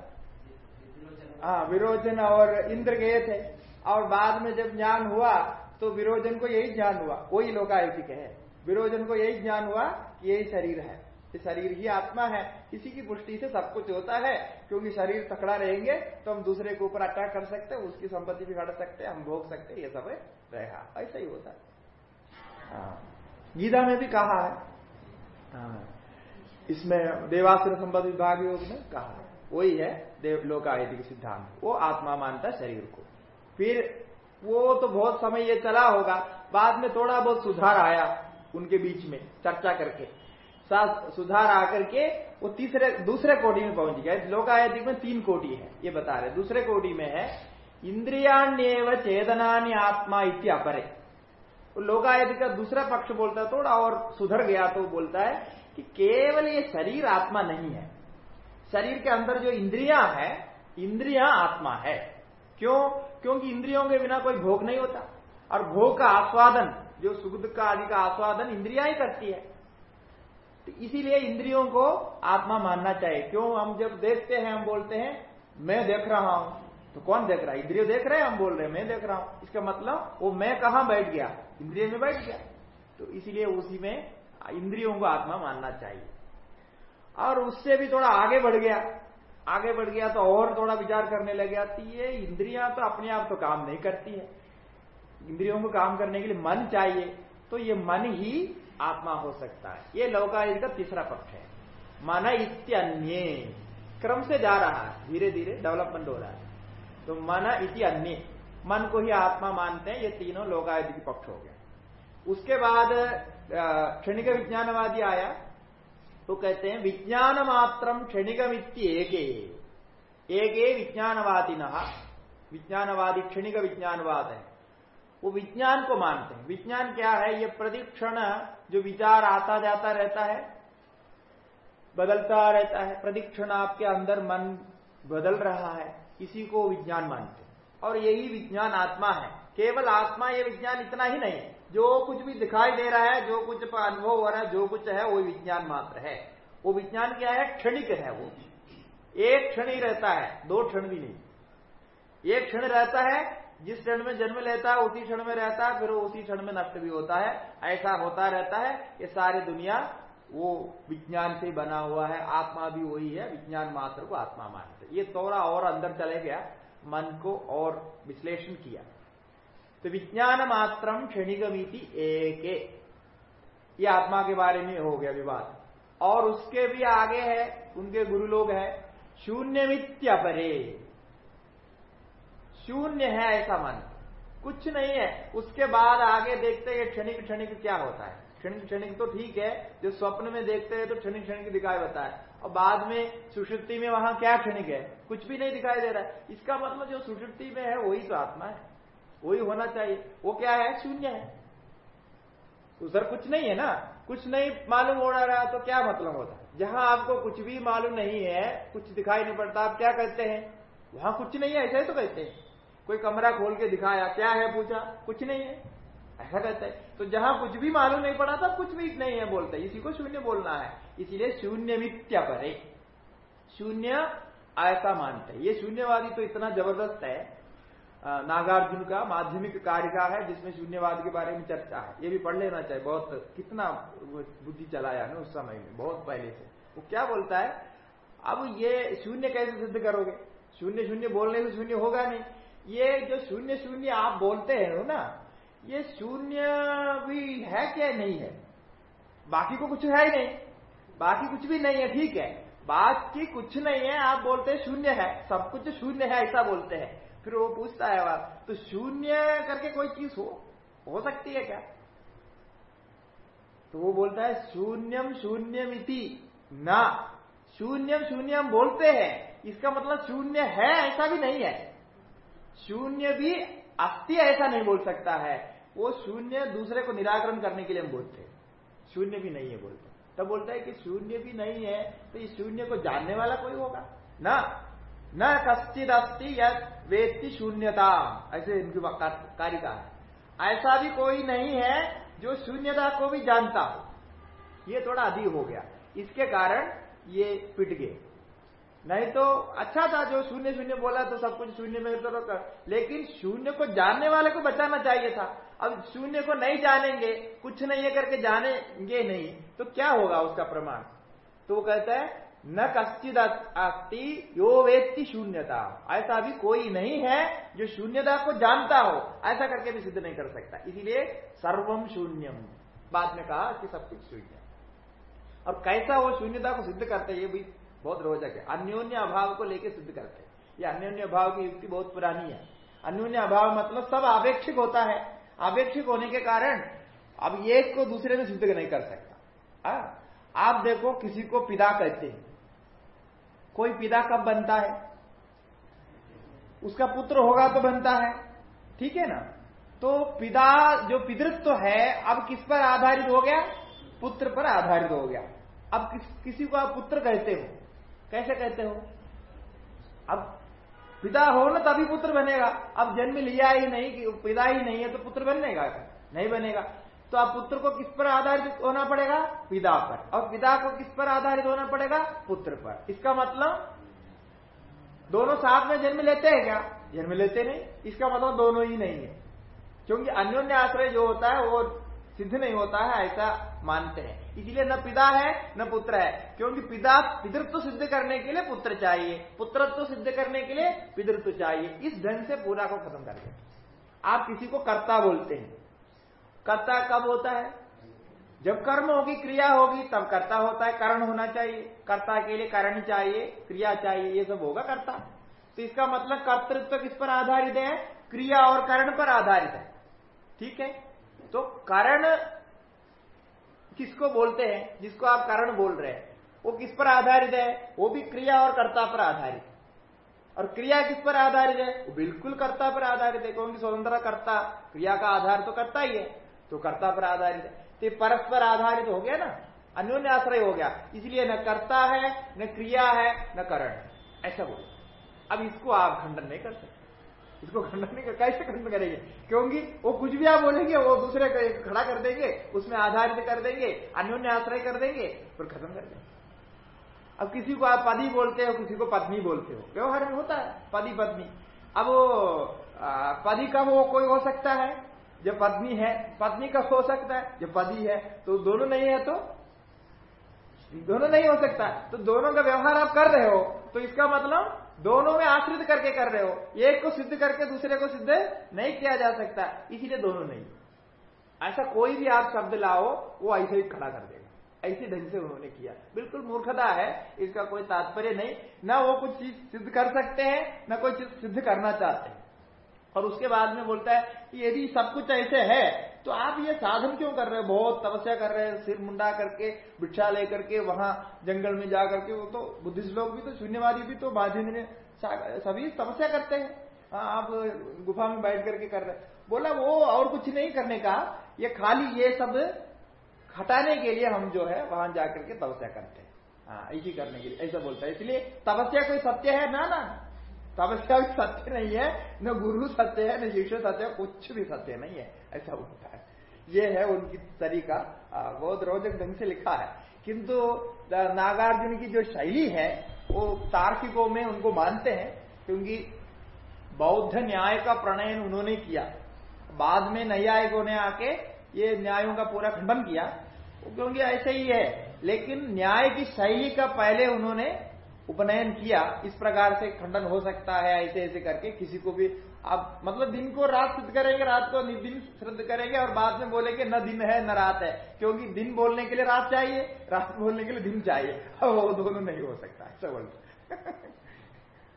हाँ विरोचन और इंद्र गए थे। और बाद में जब ज्ञान हुआ तो विरोजन को यही ज्ञान हुआ। वही लोकायतिक है विरोजन को यही ज्ञान हुआ कि यही शरीर है। शरीर ही आत्मा है। इसी की पुष्टि से सब कुछ होता है। क्योंकि शरीर तकड़ा रहेंगे तो हम दूसरे के ऊपर अटैक कर सकते हैं, उसकी संपत्ति भी हट सकते हैं, हम भोग सकते हैं, ये सब रहेगा ऐसा ही होता है। हाँ। गीता में भी कहा है। हाँ। इसमें देवास्त्र संबंध विभाग योग में कहा है। वही है देव लोकायतिक सिद्धांत। वो आत्मा मानता है शरीर को। फिर वो तो बहुत समय ये चला होगा। बाद में थोड़ा बहुत सुधार आया उनके बीच में चर्चा करके। सुधार आकर के वो तीसरे, दूसरे कोटि में पहुँच गया। लोकायतिक में तीन कोटि है, ये बता रहे दूसरे कोटि में है, इंद्रियाण्यव चेतनानी आत्मा इति अपरे। लोकायतिक का दूसरा पक्ष बोलता है, थोड़ा और सुधर गया तो बोलता है कि केवल ये शरीर आत्मा नहीं है। शरीर के अंदर जो इंद्रिया है, इंद्रिया आत्मा है। क्यों? क्योंकि इंद्रियों के बिना कोई भोग नहीं होता। और भोग का आस्वादन, जो सुख का आदि का आस्वादन इंद्रिया ही करती है। इसीलिए इंद्रियों को आत्मा मानना चाहिए। क्यों? हम जब देखते हैं, हम बोलते हैं, मैं देख रहा हूँ। तो कौन देख रहा है? इंद्रिय देख रहे हैं, हम बोल रहे हैं, मैं देख रहा हूँ। इसका मतलब वो मैं कहा बैठ गया? इंद्रिय में बैठ गया। तो इसीलिए उसी में इंद्रियों को आत्मा मानना चाहिए। और उससे भी थोड़ा आगे बढ़ गया। आगे बढ़ गया तो और थोड़ा विचार करने लग गया। तो ये इंद्रियाँ तो अपने आप तो काम नहीं करती है। इंद्रियों को काम करने के लिए मन चाहिए। तो ये मन ही आत्मा हो सकता है। ये लौकायुग का तीसरा पक्ष है। मन इत्यन्य। क्रम से जा रहा है। धीरे धीरे डेवलपमेंट हो रहा है। तो मन इति अन्य मन को ही आत्मा मानते हैं। ये तीनों लोकायुध की पक्ष हो गया उसके बाद क्षणिक विज्ञानवादी आया। तो कहते हैं, विज्ञान मात्रम क्षणिकमित्य एके एके विज्ञानवादी विज्ञानवादी क्षणिक विज्ञानवाद है। वो विज्ञान को मानते हैं। विज्ञान क्या है? ये प्रतिक्षण जो विचार आता जाता रहता है, बदलता रहता है, प्रदीक्षण आपके अंदर मन बदल रहा है इसी को विज्ञान मानते और यही विज्ञान आत्मा है। केवल आत्मा, ये विज्ञान इतना ही नहीं। जो कुछ भी दिखाई दे रहा है, जो कुछ अनुभव हो रहा है, जो कुछ है, वो विज्ञान मात्र है। वो विज्ञान क्या है? क्षणिक है वो। एक क्षण ही रहता है, दो क्षण भी नहीं। एक क्षण रहता है जिस क्षण में जन्म लेता है, उसी क्षण में रहता है, फिर वो उसी क्षण में नष्ट भी होता है। ऐसा होता रहता है ये सारी दुनिया वो विज्ञान से बना हुआ है, आत्मा भी वही है, विज्ञान मात्र को आत्मा मानते ये थोड़ा और अंदर चले गया, मन को और विश्लेषण किया। तो विज्ञान मात्रम क्षणिकमिति एक। ये आत्मा के बारे में हो गया विवाद। और उसके भी आगे है, उनके गुरु लोग है शून्य मित्यपरे शून्य है ऐसा मन। कुछ नहीं है। उसके बाद आगे देखते हैं क्षणिक क्षणिक क्या होता है। क्षणिक क्षणिक तो ठीक है। जो स्वप्न में देखते हैं तो क्षणिक क्षणिक दिखाई देता है। और बाद में सुषुप्ति में वहाँ क्या क्षणिक है? कुछ भी नहीं दिखाई दे रहा है। इसका मतलब जो सुषुप्ति में है, वही तो आत्मा है। वही होना चाहिए। वो क्या है? शून्य है। उधर कुछ नहीं है ना? कुछ नहीं मालूम हो रहा तो क्या मतलब होता है? जहाँ आपको कुछ भी मालूम नहीं है, कुछ दिखाई नहीं पड़ता, आप क्या कहते हैं? वहाँ कुछ नहीं है, ऐसा ही तो कहते हैं। कोई कमरा खोल के दिखाया, क्या है पूछा? कुछ नहीं है। ऐसा कहते हैं। तो जहाँ कुछ भी मालूम नहीं पड़ा था, कुछ भी नहीं है बोलते इसी को शून्य बोलना है। इसीलिए शून्य मित्या परे। शून्य ऐसा मानते हैं। ये शून्यवादी तो इतना ज़बरदस्त है नागार्जुन का माध्यमिक कार्य का है, जिसमें शून्यवाद के बारे में चर्चा है। ये भी पढ़ लेना चाहिए। बहुत कितना बुद्धि चलाया ना उस समय में, बहुत पहले से। वो क्या बोलता है? अब ये शून्य कैसे सिद्ध करोगे? शून्य शून्य बोलने से शून्य होगा नहीं। ये जो शून्य शून्य आप बोलते हैं ना, ये शून्य भी है क्या नहीं है? बाकी को कुछ है ही नहीं। बाकी कुछ भी नहीं है, ठीक है। बाकी कुछ नहीं है, आप बोलते हैं शून्य है। सब कुछ शून्य है, ऐसा बोलते हैं। फिर वो पूछता है बात तो शून्य करके कोई चीज़ हो हो सकती है क्या? तो वो बोलता है, शून्यम शून्यमिति ना। शून्यम शून्यम बोलते हैं, इसका मतलब शून्य है, ऐसा भी नहीं है। शून्य भी अस्थि ऐसा नहीं बोल सकता है। वो शून्य दूसरे को निराकरण करने के लिए हम बोलते हैं। शून्य भी नहीं है बोलते। तब बोलता है कि शून्य भी नहीं है तो इस शून्य को जानने वाला कोई होगा? ना। न कश्चित अस्थि या वेत्ति शून्यता ऐसे इनकी कारिका है। ऐसा भी कोई नहीं है जो शून्यता को भी जानता हो। ये थोड़ा अधिक हो गया। इसके कारण ये पिट गए। नहीं तो अच्छा था, जो शून्य शून्य बोला तो सब कुछ शून्य में तो कर। लेकिन शून्य को जानने वाले को बचाना चाहिए था। अब शून्य को नहीं जानेंगे, कुछ नहीं है करके जानेंगे नहीं तो क्या होगा उसका प्रमाण? तो वो कहता है, न कश्चित अस्थि यो वेत्ति शून्यता। ऐसा भी कोई नहीं है जो शून्यता को जानता हो। ऐसा करके भी सिद्ध नहीं कर सकता। इसीलिए सर्वम शून्यम बाद में कहा कि सब कुछ शून्य। और कैसा वो शून्यता को सिद्ध करते ये भी बहुत रोचक है। अन्योन्य अभाव को लेकर सिद्ध करते हैं। ये अन्योन्य अभाव की युक्ति बहुत पुरानी है। अन्योन्य अभाव मतलब सब आवेक्षिक होता है। आवेक्षिक होने के कारण अब एक को दूसरे में सिद्ध नहीं कर सकता। आ? आप देखो किसी को पिता कहते हैं। कोई पिता कब बनता है? उसका पुत्र होगा तो बनता है। ठीक है ना? तो पिता जो पितृत्व है अब किस पर आधारित हो गया? पुत्र पर आधारित हो गया। अब किस, किसी को आप पुत्र कहते हो कैसे कहते हो? अब पिता हो ना तभी पुत्र बनेगा। अब जन्म लिया ही नहीं कि पिता ही नहीं है तो पुत्र बनेगा नहीं बनेगा। तो अब पुत्र को किस पर आधारित होना पड़ेगा? पिता पर। और पिता को किस पर आधारित होना पड़ेगा? पुत्र पर। इसका मतलब दोनों साथ में जन्म लेते हैं क्या? जन्म लेते नहीं। इसका मतलब दोनों ही नहीं है। क्योंकि अन्योन्य आश्रय जो होता है, वो सिद्ध नहीं होता है, ऐसा मानते हैं। इसलिए न पिता है, न पुत्र है। क्योंकि पिता पितृत्व सिद्ध करने के लिए पुत्र चाहिए। पुत्रत्व सिद्ध करने के लिए पितृत्व चाहिए। इस ढंग से पूरा को खत्म कर दिया आप किसी को कर्ता बोलते हैं। कर्ता कब होता है? जब कर्म होगी, क्रिया होगी, तब कर्ता होता है। कारण होना चाहिए। कर्ता के लिए कारण चाहिए, क्रिया चाहिए, ये सब होगा कर्ता। तो इसका मतलब कर्तृत्व किस पर आधारित है? क्रिया और कारण पर आधारित है। ठीक है? तो कारण किसको बोलते हैं? जिसको आप कारण बोल रहे हैं। वो किस पर आधारित है? वो भी क्रिया और कर्ता पर आधारित। है और क्रिया किस पर आधारित है? वो बिल्कुल कर्ता पर आधारित है। क्योंकि स्वतंत्र कर्ता। क्रिया का आधार तो करता ही है। तो कर्ता पर आधारित है। तो परस्पर आधारित हो गया ना? अन्योन्य आश्रय हो गया। इसलिए न कर्ता है, न क्रिया है, न करण ऐसा बोल। अब इसको आप खंडन नहीं कर सकते। इसको खंडन नहीं कर कैसे खंडन करेंगे? क्योंकि वो कुछ भी आप बोलेंगे, वो दूसरे को खड़ा कर देंगे, उसमें आधारित कर देंगे, अन्योन्य आश्रय कर देंगे, फिर खत्म कर देंगे। अब किसी को आप पदी बोलते हो, किसी को पत्नी बोलते हो। व्यवहार में होता है, पदी पत्नी। अब वो पति का वो कोई हो सकता है, जब पत्नी है, पत्नी का हो सकता है, जब पदी है तो दोनों नहीं है तो? दोनों नहीं हो सकता। तो दोनों का व्यवहार आप कर रहे हो तो इसका मतलब दोनों में आश्रित करके कर रहे हो। एक को सिद्ध करके दूसरे को सिद्ध नहीं किया जा सकता। इसीलिए दोनों नहीं। ऐसा कोई भी आप शब्द लाओ, वो ऐसे ही खड़ा कर देगा। ऐसी ढंग से उन्होंने किया। बिल्कुल मूर्खता है। इसका कोई तात्पर्य नहीं। न वो कुछ चीज़ सिद्ध कर सकते हैं, न कोई चीज़ सिद्ध करना चाहते हैं। और उसके बाद में बोलता है यदि सब कुछ ऐसे है तो आप ये साधन क्यों कर रहे हो? बहुत तपस्या कर रहे हैं, सिर मुंडा करके, भिक्षा लेकर के, वहाँ जंगल में जा करके वो तो बुद्धिस्ट लोग भी तो शून्यवादी भी तो बाधिंद्र सभी तपस्या करते हैं। हाँ आप गुफा में बैठ करके कर रहे बोला, वो और कुछ नहीं करने का। ये खाली ये सब हटाने के लिए हम जो है, वहाँ जाकर के तपस्या करते हैं। हाँ इसी करने के लिए, ऐसा बोलता है। इसलिए तपस्या कोई सत्य है? ना ना। तपस्या कोई सत्य नहीं है। न गुरु सत्य है, न शिष्य सत्य है, कुछ भी सत्य नहीं है। ऐसा होता है। ये है उनकी तरीका। बहुत रोचक ढंग से लिखा है। किंतु नागार्जुन की जो शैली है, वो तार्किकों में उनको मानते हैं, क्योंकि बौद्ध न्याय का प्रणयन उन्होंने किया। बाद में नैयायिकों ने आके ये न्यायों का पूरा खंडन किया। क्योंकि ऐसे ही है। लेकिन न्याय की शैली का पहले उन्होंने उपनयन किया। इस प्रकार से खंडन हो सकता है ऐसे ऐसे करके किसी को भी आप मतलब दिन को रात सिद्ध करेंगे रात को दिन सिद्ध करेंगे और बाद में बोलेंगे न दिन है न रात है। क्योंकि दिन बोलने के लिए रात चाहिए रात बोलने के लिए दिन चाहिए। वो दोनों नहीं हो सकता ऐसा बोलते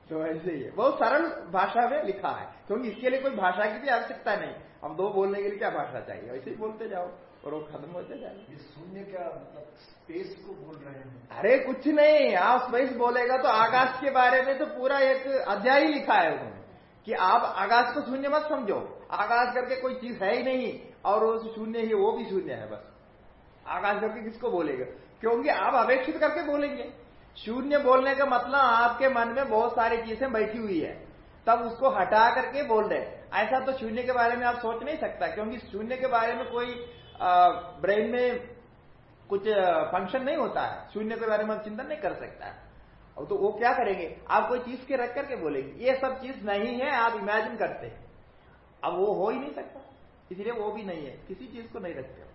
तो ऐसे ही है। बहुत सरल भाषा में लिखा है क्योंकि इसके लिए कोई भाषा की भी आवश्यकता नहीं। हम दो बोलने के लिए क्या भाषा चाहिए? ऐसे ही बोलते जाओ और वो खत्म होते जाए
शून्य क्या मतलब स्पेस को बोल रहे हैं?
अरे कुछ नहीं आप स्पेस बोलेगा तो आकाश के बारे में तो पूरा एक अध्याय लिखा है उन्होंने। कि आप आकाश को शून्य मत समझो। आकाश करके कोई चीज़ है ही नहीं, और वो शून्य ही, वो भी शून्य है बस। आकाश करके किसको बोलेगा? क्योंकि आप अपेक्षित करके बोलेंगे। शून्य बोलने का मतलब आपके मन में बहुत सारी चीज़ें बैठी हुई है। तब उसको हटा करके बोल रहे ऐसा तो शून्य के बारे में आप सोच नहीं सकता, क्योंकि शून्य के बारे में कोई ब्रेन में कुछ फ़ंक्शन नहीं होता है। शून्य के बारे में चिंतन नहीं कर सकता। है अब तो वो क्या करेंगे? आप कोई चीज़ के रख करके बोलेंगे, ये सब चीज़ नहीं है, आप इमेजिन करते हैं। अब वो हो ही नहीं सकता। इसलिए वो भी नहीं है। किसी चीज़ को नहीं रखते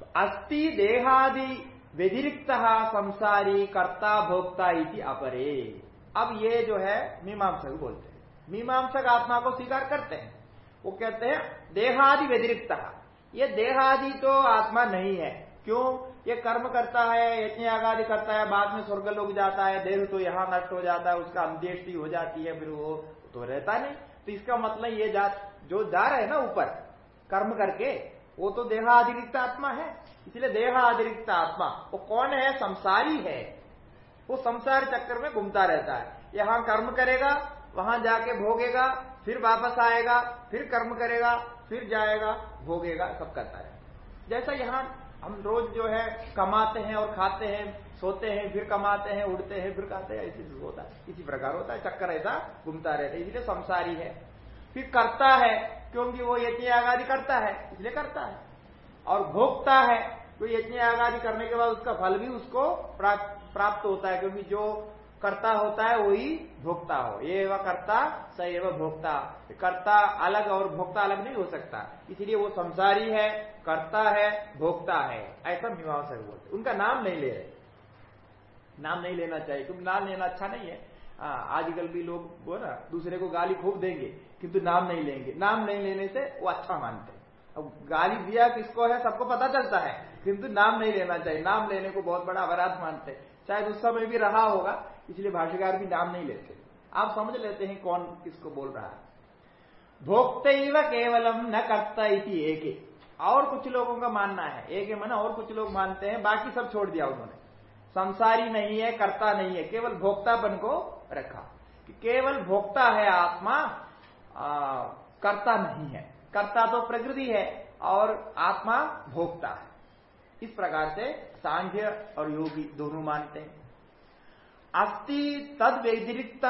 तो अस्थि देहादि व्यतिरिक्त संसारी कर्ता भोक्ता इति अपरे। अब ये जो है, मीमांसक बोलते हैं। मीमांसक आत्मा को स्वीकार करते हैं। वो कहते हैं, देहादि व्यतिरिक्त। ये देहादि तो आत्मा नहीं है। क्यों? ये कर्म करता है यज्ञ आगादि करता है, बाद में स्वर्ग लोग जाता है, देह तो यहाँ नष्ट हो जाता है, उसका अंत्येष्टि हो जाती है, फिर वो तो रहता नहीं। तो इसका मतलब ये जा, जो जा रहे है ना ऊपर, कर्म करके, वो तो देहाधिरिक्त आत्मा है। इसलिए देहाधिरिक्त आत्मा, वो कौन है? संसारी है। वो संसार चक्कर में घूमता रहता है। यहाँ कर्म करेगा, वहाँ जाके भोगेगा, फिर वापस आएगा, फिर कर्म करेगा, फिर जाएगा, भोगेगा, सब करता है। जैसा यहाँ हम रोज जो है कमाते हैं और खाते हैं, सोते हैं, फिर कमाते हैं, उड़ते हैं, फिर खाते हैं, ऐसे होता है। इसी प्रकार होता है, चक्कर ऐसा घूमता रहता है, इसलिए संसारी है। फिर करता है क्योंकि वो यज्ञ आगादी करता है, इसलिए करता है। और भोगता है तो यज्ञ आगादी करने के बाद उसका फल भी उसको प्राप्त होता है, क्योंकि जो कर्ता होता है, वही भोक्ता हो। ये वह कर्ता, स एवं भोक्ता। कर्ता अलग और भोक्ता अलग नहीं हो सकता। इसलिए वो संसारी है, कर्ता है, भोक्ता है। ऐसा मीमांसा बोलते उनका नाम नहीं ले रहे। नाम नहीं लेना चाहिए। क्योंकि नाम लेना अच्छा नहीं है। आजकल भी लोग वो ना, दूसरे को गाली खूब देंगे, किंतु नाम नहीं लेंगे। नाम नहीं लेने से वो अच्छा मानते अब गाली दिया किसको है, सबको पता चलता है। किंतु नाम नहीं लेना चाहिए। नाम लेने को बहुत बड़ा अपराध मानते शायद उस समय भी रहा होगा। इसलिए भाष्यकार भी नाम नहीं लेते। आप समझ लेते हैं कौन किसको बोल रहा है। भोक्त केवलम न करता इति एक। और कुछ लोगों का मानना है। एक मन और कुछ लोग मानते हैं बाकी सब छोड़ दिया उन्होंने। संसारी नहीं है कर्ता नहीं है केवल भोक्तापन को रखा। कि केवल भोक्ता है आत्मा आ, कर्ता नहीं है। कर्ता तो प्रकृति है और आत्मा भोक्ता है। इस प्रकार से सांख्य और योगी दोनों मानते हैं। अस्ति तद व्यतिरिक्त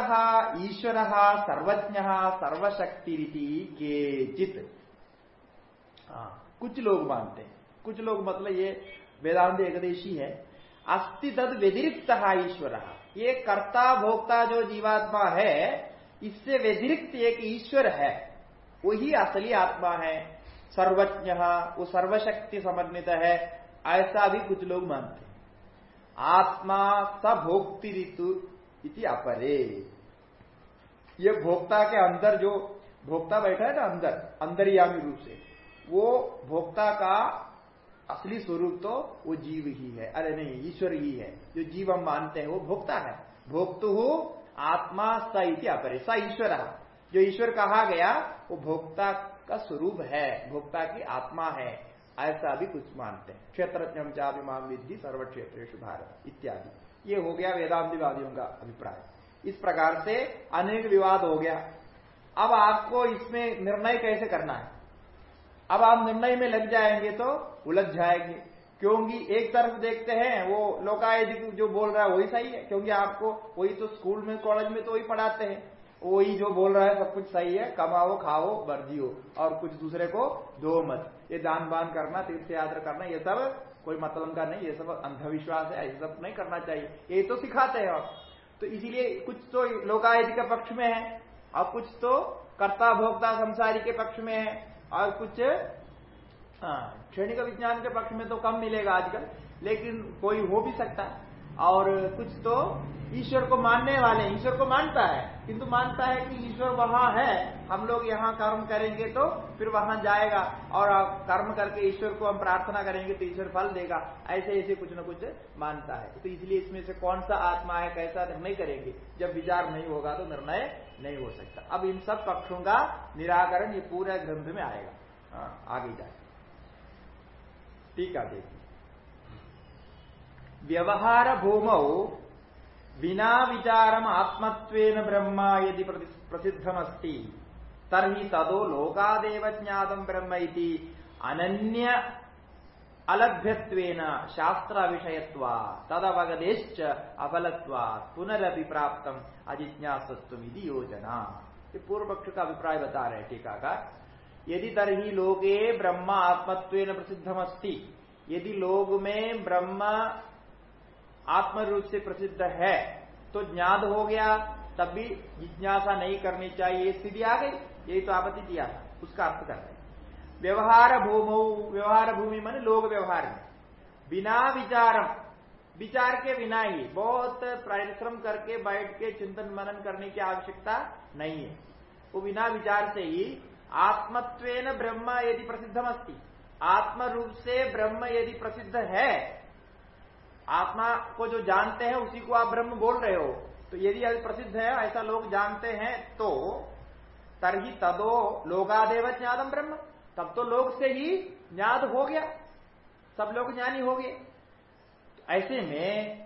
ईश्वर सर्वज्ञ सर्वशक्ति के चित कुछ लोग मानते हैं। कुछ लोग मतलब ये वेदांत एकदेशी है। अस्ति तद व्यतिरिक्त ईश्वर। ये कर्ता भोक्ता जो जीवात्मा है, इससे व्यतिरिक्त एक ईश्वर है। वही असली आत्मा है। सर्वज्ञ, वो सर्वशक्ति समन्वित है। ऐसा भी कुछ लोग मानते आत्मा सभोक्ति ऋतु इति अपरे। ये भोक्ता के अंदर जो, भोक्ता बैठा है ना अंदर, अंदरयामी रूप से, वो भोक्ता का असली स्वरूप तो वो जीव ही है। अरे नहीं, ईश्वर ही है। जो जीव हम मानते हैं, वो भोक्ता है। भोक्तु आत्मा स इति अपरे, स ईश्वर। जो ईश्वर कहा गया, वो भोक्ता का स्वरूप है, भोक्ता की आत्मा है। ऐसा भी कुछ मानते हैं। क्षेत्र चाभिमान विधि सर्व क्षेत्र भारत, इत्यादि। ये हो गया वेदांतिवादियों का अभिप्राय। इस प्रकार से अनेक विवाद हो गया। अब आपको इसमें निर्णय कैसे करना है? अब आप निर्णय में लग जाएँगे तो उलझ जाएँगे। क्योंकि एक तरफ़ देखते हैं, वो लोकायत जो बोल रहा है, वही सही है। क्योंकि आपको, वही तो स्कूल में, कॉलेज में तो वही पढ़ाते हैं। वही जो बोल रहा है सब कुछ सही है कमाओ खाओ वर्जियो और कुछ दूसरे को दो मत। ये दान बान करना तीर्थ यात्रा करना ये सब कोई मतलब का नहीं ये सब अंधविश्वास है ऐसे सब नहीं करना चाहिए। ये तो सिखाते हैं आप तो इसीलिए कुछ तो लोकायत के पक्ष में है और कुछ तो कर्ता भोक्ता संसारी के पक्ष में है और कुछ हाँ, क्षणिक विज्ञान के पक्ष में तो कम मिलेगा आजकल लेकिन कोई हो भी सकता है। और कुछ तो ईश्वर को मानने वाले ईश्वर को मानता है किंतु मानता है कि ईश्वर वहाँ है। हम लोग यहाँ कर्म करेंगे तो फिर वहाँ जाएगा और कर्म करके ईश्वर को हम प्रार्थना करेंगे तो ईश्वर फल देगा। ऐसे ऐसे कुछ न कुछ मानता है। तो इसलिए इसमें से कौन सा आत्मा है कैसा निर्णय करेंगे? जब विचार नहीं होगा तो निर्णय नहीं हो सकता। अब इन सब पक्षों का निराकरण ये पूरे ग्रंथ में आएगा। हाँ, आगे जाए। ठीक है देखिए व्यवहार भूमौ बिना विचारम आत्मत्वेन ब्रह्म यदि प्रसिद्धमस्ति तरी तदो लोकादेव ज्ञातम ब्रह्म इति अनन्य अलभ्यत्वेन शास्त्र विषयत्वा तदवगदेश्च अफलत्वा पुनरभि प्राप्त अजिज्ञासत्व योजना ये पूर्व पक्ष का अभिप्राय बता रहे टीकाकार यदि तरही लोगे ब्रह्म आत्मत्वेन प्रसिद्धमस्ति यदि लोग में ब्रह्म आत्म रूप से प्रसिद्ध है। तो ज्ञात हो गया, तब भी जिज्ञासा नहीं करनी चाहिए। स्थिति आ गई, यही तो आपत्ति दिया था। उसका अर्थ कर रहे व्यवहार भूमो, व्यवहार भूमि मन लोग व्यवहार में। बिना विचारम, विचार के बिना ही बहुत परिश्रम करके बैठ के चिंतन मनन करने की आवश्यकता नहीं है। वो बिना विचार से ही आत्मत्वेन ब्रह्म यदि प्रसिद्धम अस्ति आत्म रूप से ब्रह्म यदि प्रसिद्ध है आत्मा को जो जानते हैं, उसी को आप ब्रह्म बोल रहे हो। तो यदि प्रसिद्ध है, ऐसा लोग जानते हैं तो तरही तदो लोगादेव ज्ञानम ब्रह्म। तब तो लोग से ही ज्ञान हो गया। सब लोग ज्ञानी हो गए। ऐसे में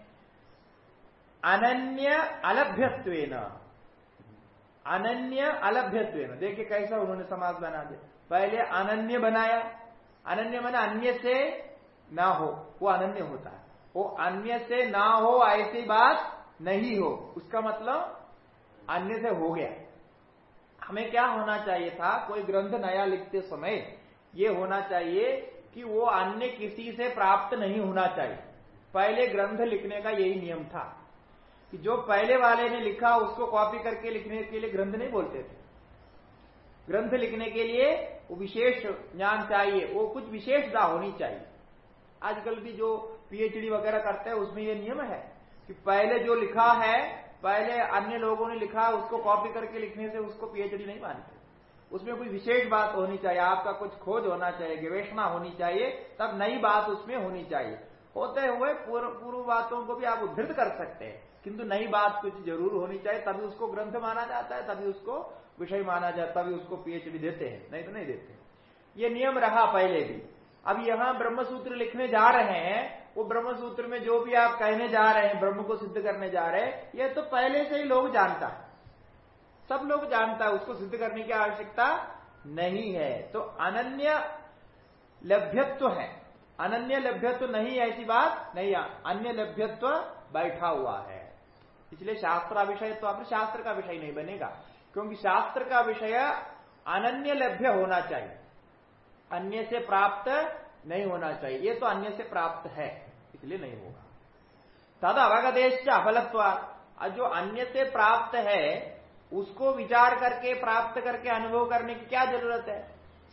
अनन्य अलभ्यत्व अनन्य अलभ्यत्व देखिए कैसा उन्होंने समाज बना दिया। पहले अनन्य बनाया। अनन्य मना अन्य से ना हो, वो अनन्य होता है। वो अन्य से ना हो, ऐसी बात नहीं हो। उसका मतलब अन्य से हो गया। हमें क्या होना चाहिए था? कोई ग्रंथ नया लिखते समय ये होना चाहिए कि वो अन्य किसी से प्राप्त नहीं होना चाहिए। पहले ग्रंथ लिखने का यही नियम था कि जो पहले वाले ने लिखा, उसको कॉपी करके लिखने के लिए ग्रंथ नहीं बोलते थे। ग्रंथ लिखने के लिए वो विशेष ज्ञान चाहिए, वो कुछ विशेषता होनी चाहिए। आजकल भी जो पीएचडी वगैरह करते हैं, उसमें ये नियम है कि पहले जो लिखा है, पहले अन्य लोगों ने लिखा, उसको कॉपी करके लिखने से उसको पीएचडी नहीं मानते। उसमें कोई विशेष बात होनी चाहिए, आपका कुछ खोज होना चाहिए, गवेषणा होनी चाहिए, तब नई बात उसमें होनी चाहिए। होते हुए पूर्व पूर्व बातों को भी आप उद्धृत कर सकते हैं, किंतु नई बात कुछ ज़रूर होनी चाहिए, तभी उसको ग्रंथ माना जाता है, तभी उसको विषय माना जाता है, तभी उसको पीएचडी देते हैं, नहीं तो नहीं देते। ये नियम रहा पहले भी। अब यहाँ ब्रह्मसूत्र लिखने जा रहे हैं वो ब्रह्मसूत्र में जो भी आप कहने जा रहे हैं, ब्रह्म को सिद्ध करने जा रहे हैं, ये तो पहले से ही लोग जानता है। सब लोग जानता है, उसको सिद्ध करने की आवश्यकता नहीं है। तो अनन्य लभ्यत्व है। अनन्य लभ्यत्व नहीं ऐसी बात नहीं अन्य लभ्यत्व बैठा हुआ है। इसलिए शास्त्र विषय तो अपने शास्त्र का विषय नहीं बनेगा, क्योंकि शास्त्र का विषय अनन्य लभ्य होना चाहिए। अन्य से प्राप्त नहीं होना चाहिए। ये तो अन्य से प्राप्त है, इसलिए नहीं होगा। तद अवगदेश अफलत्व। जो अन्य से प्राप्त है, उसको विचार करके, प्राप्त करके अनुभव करने की क्या ज़रूरत है?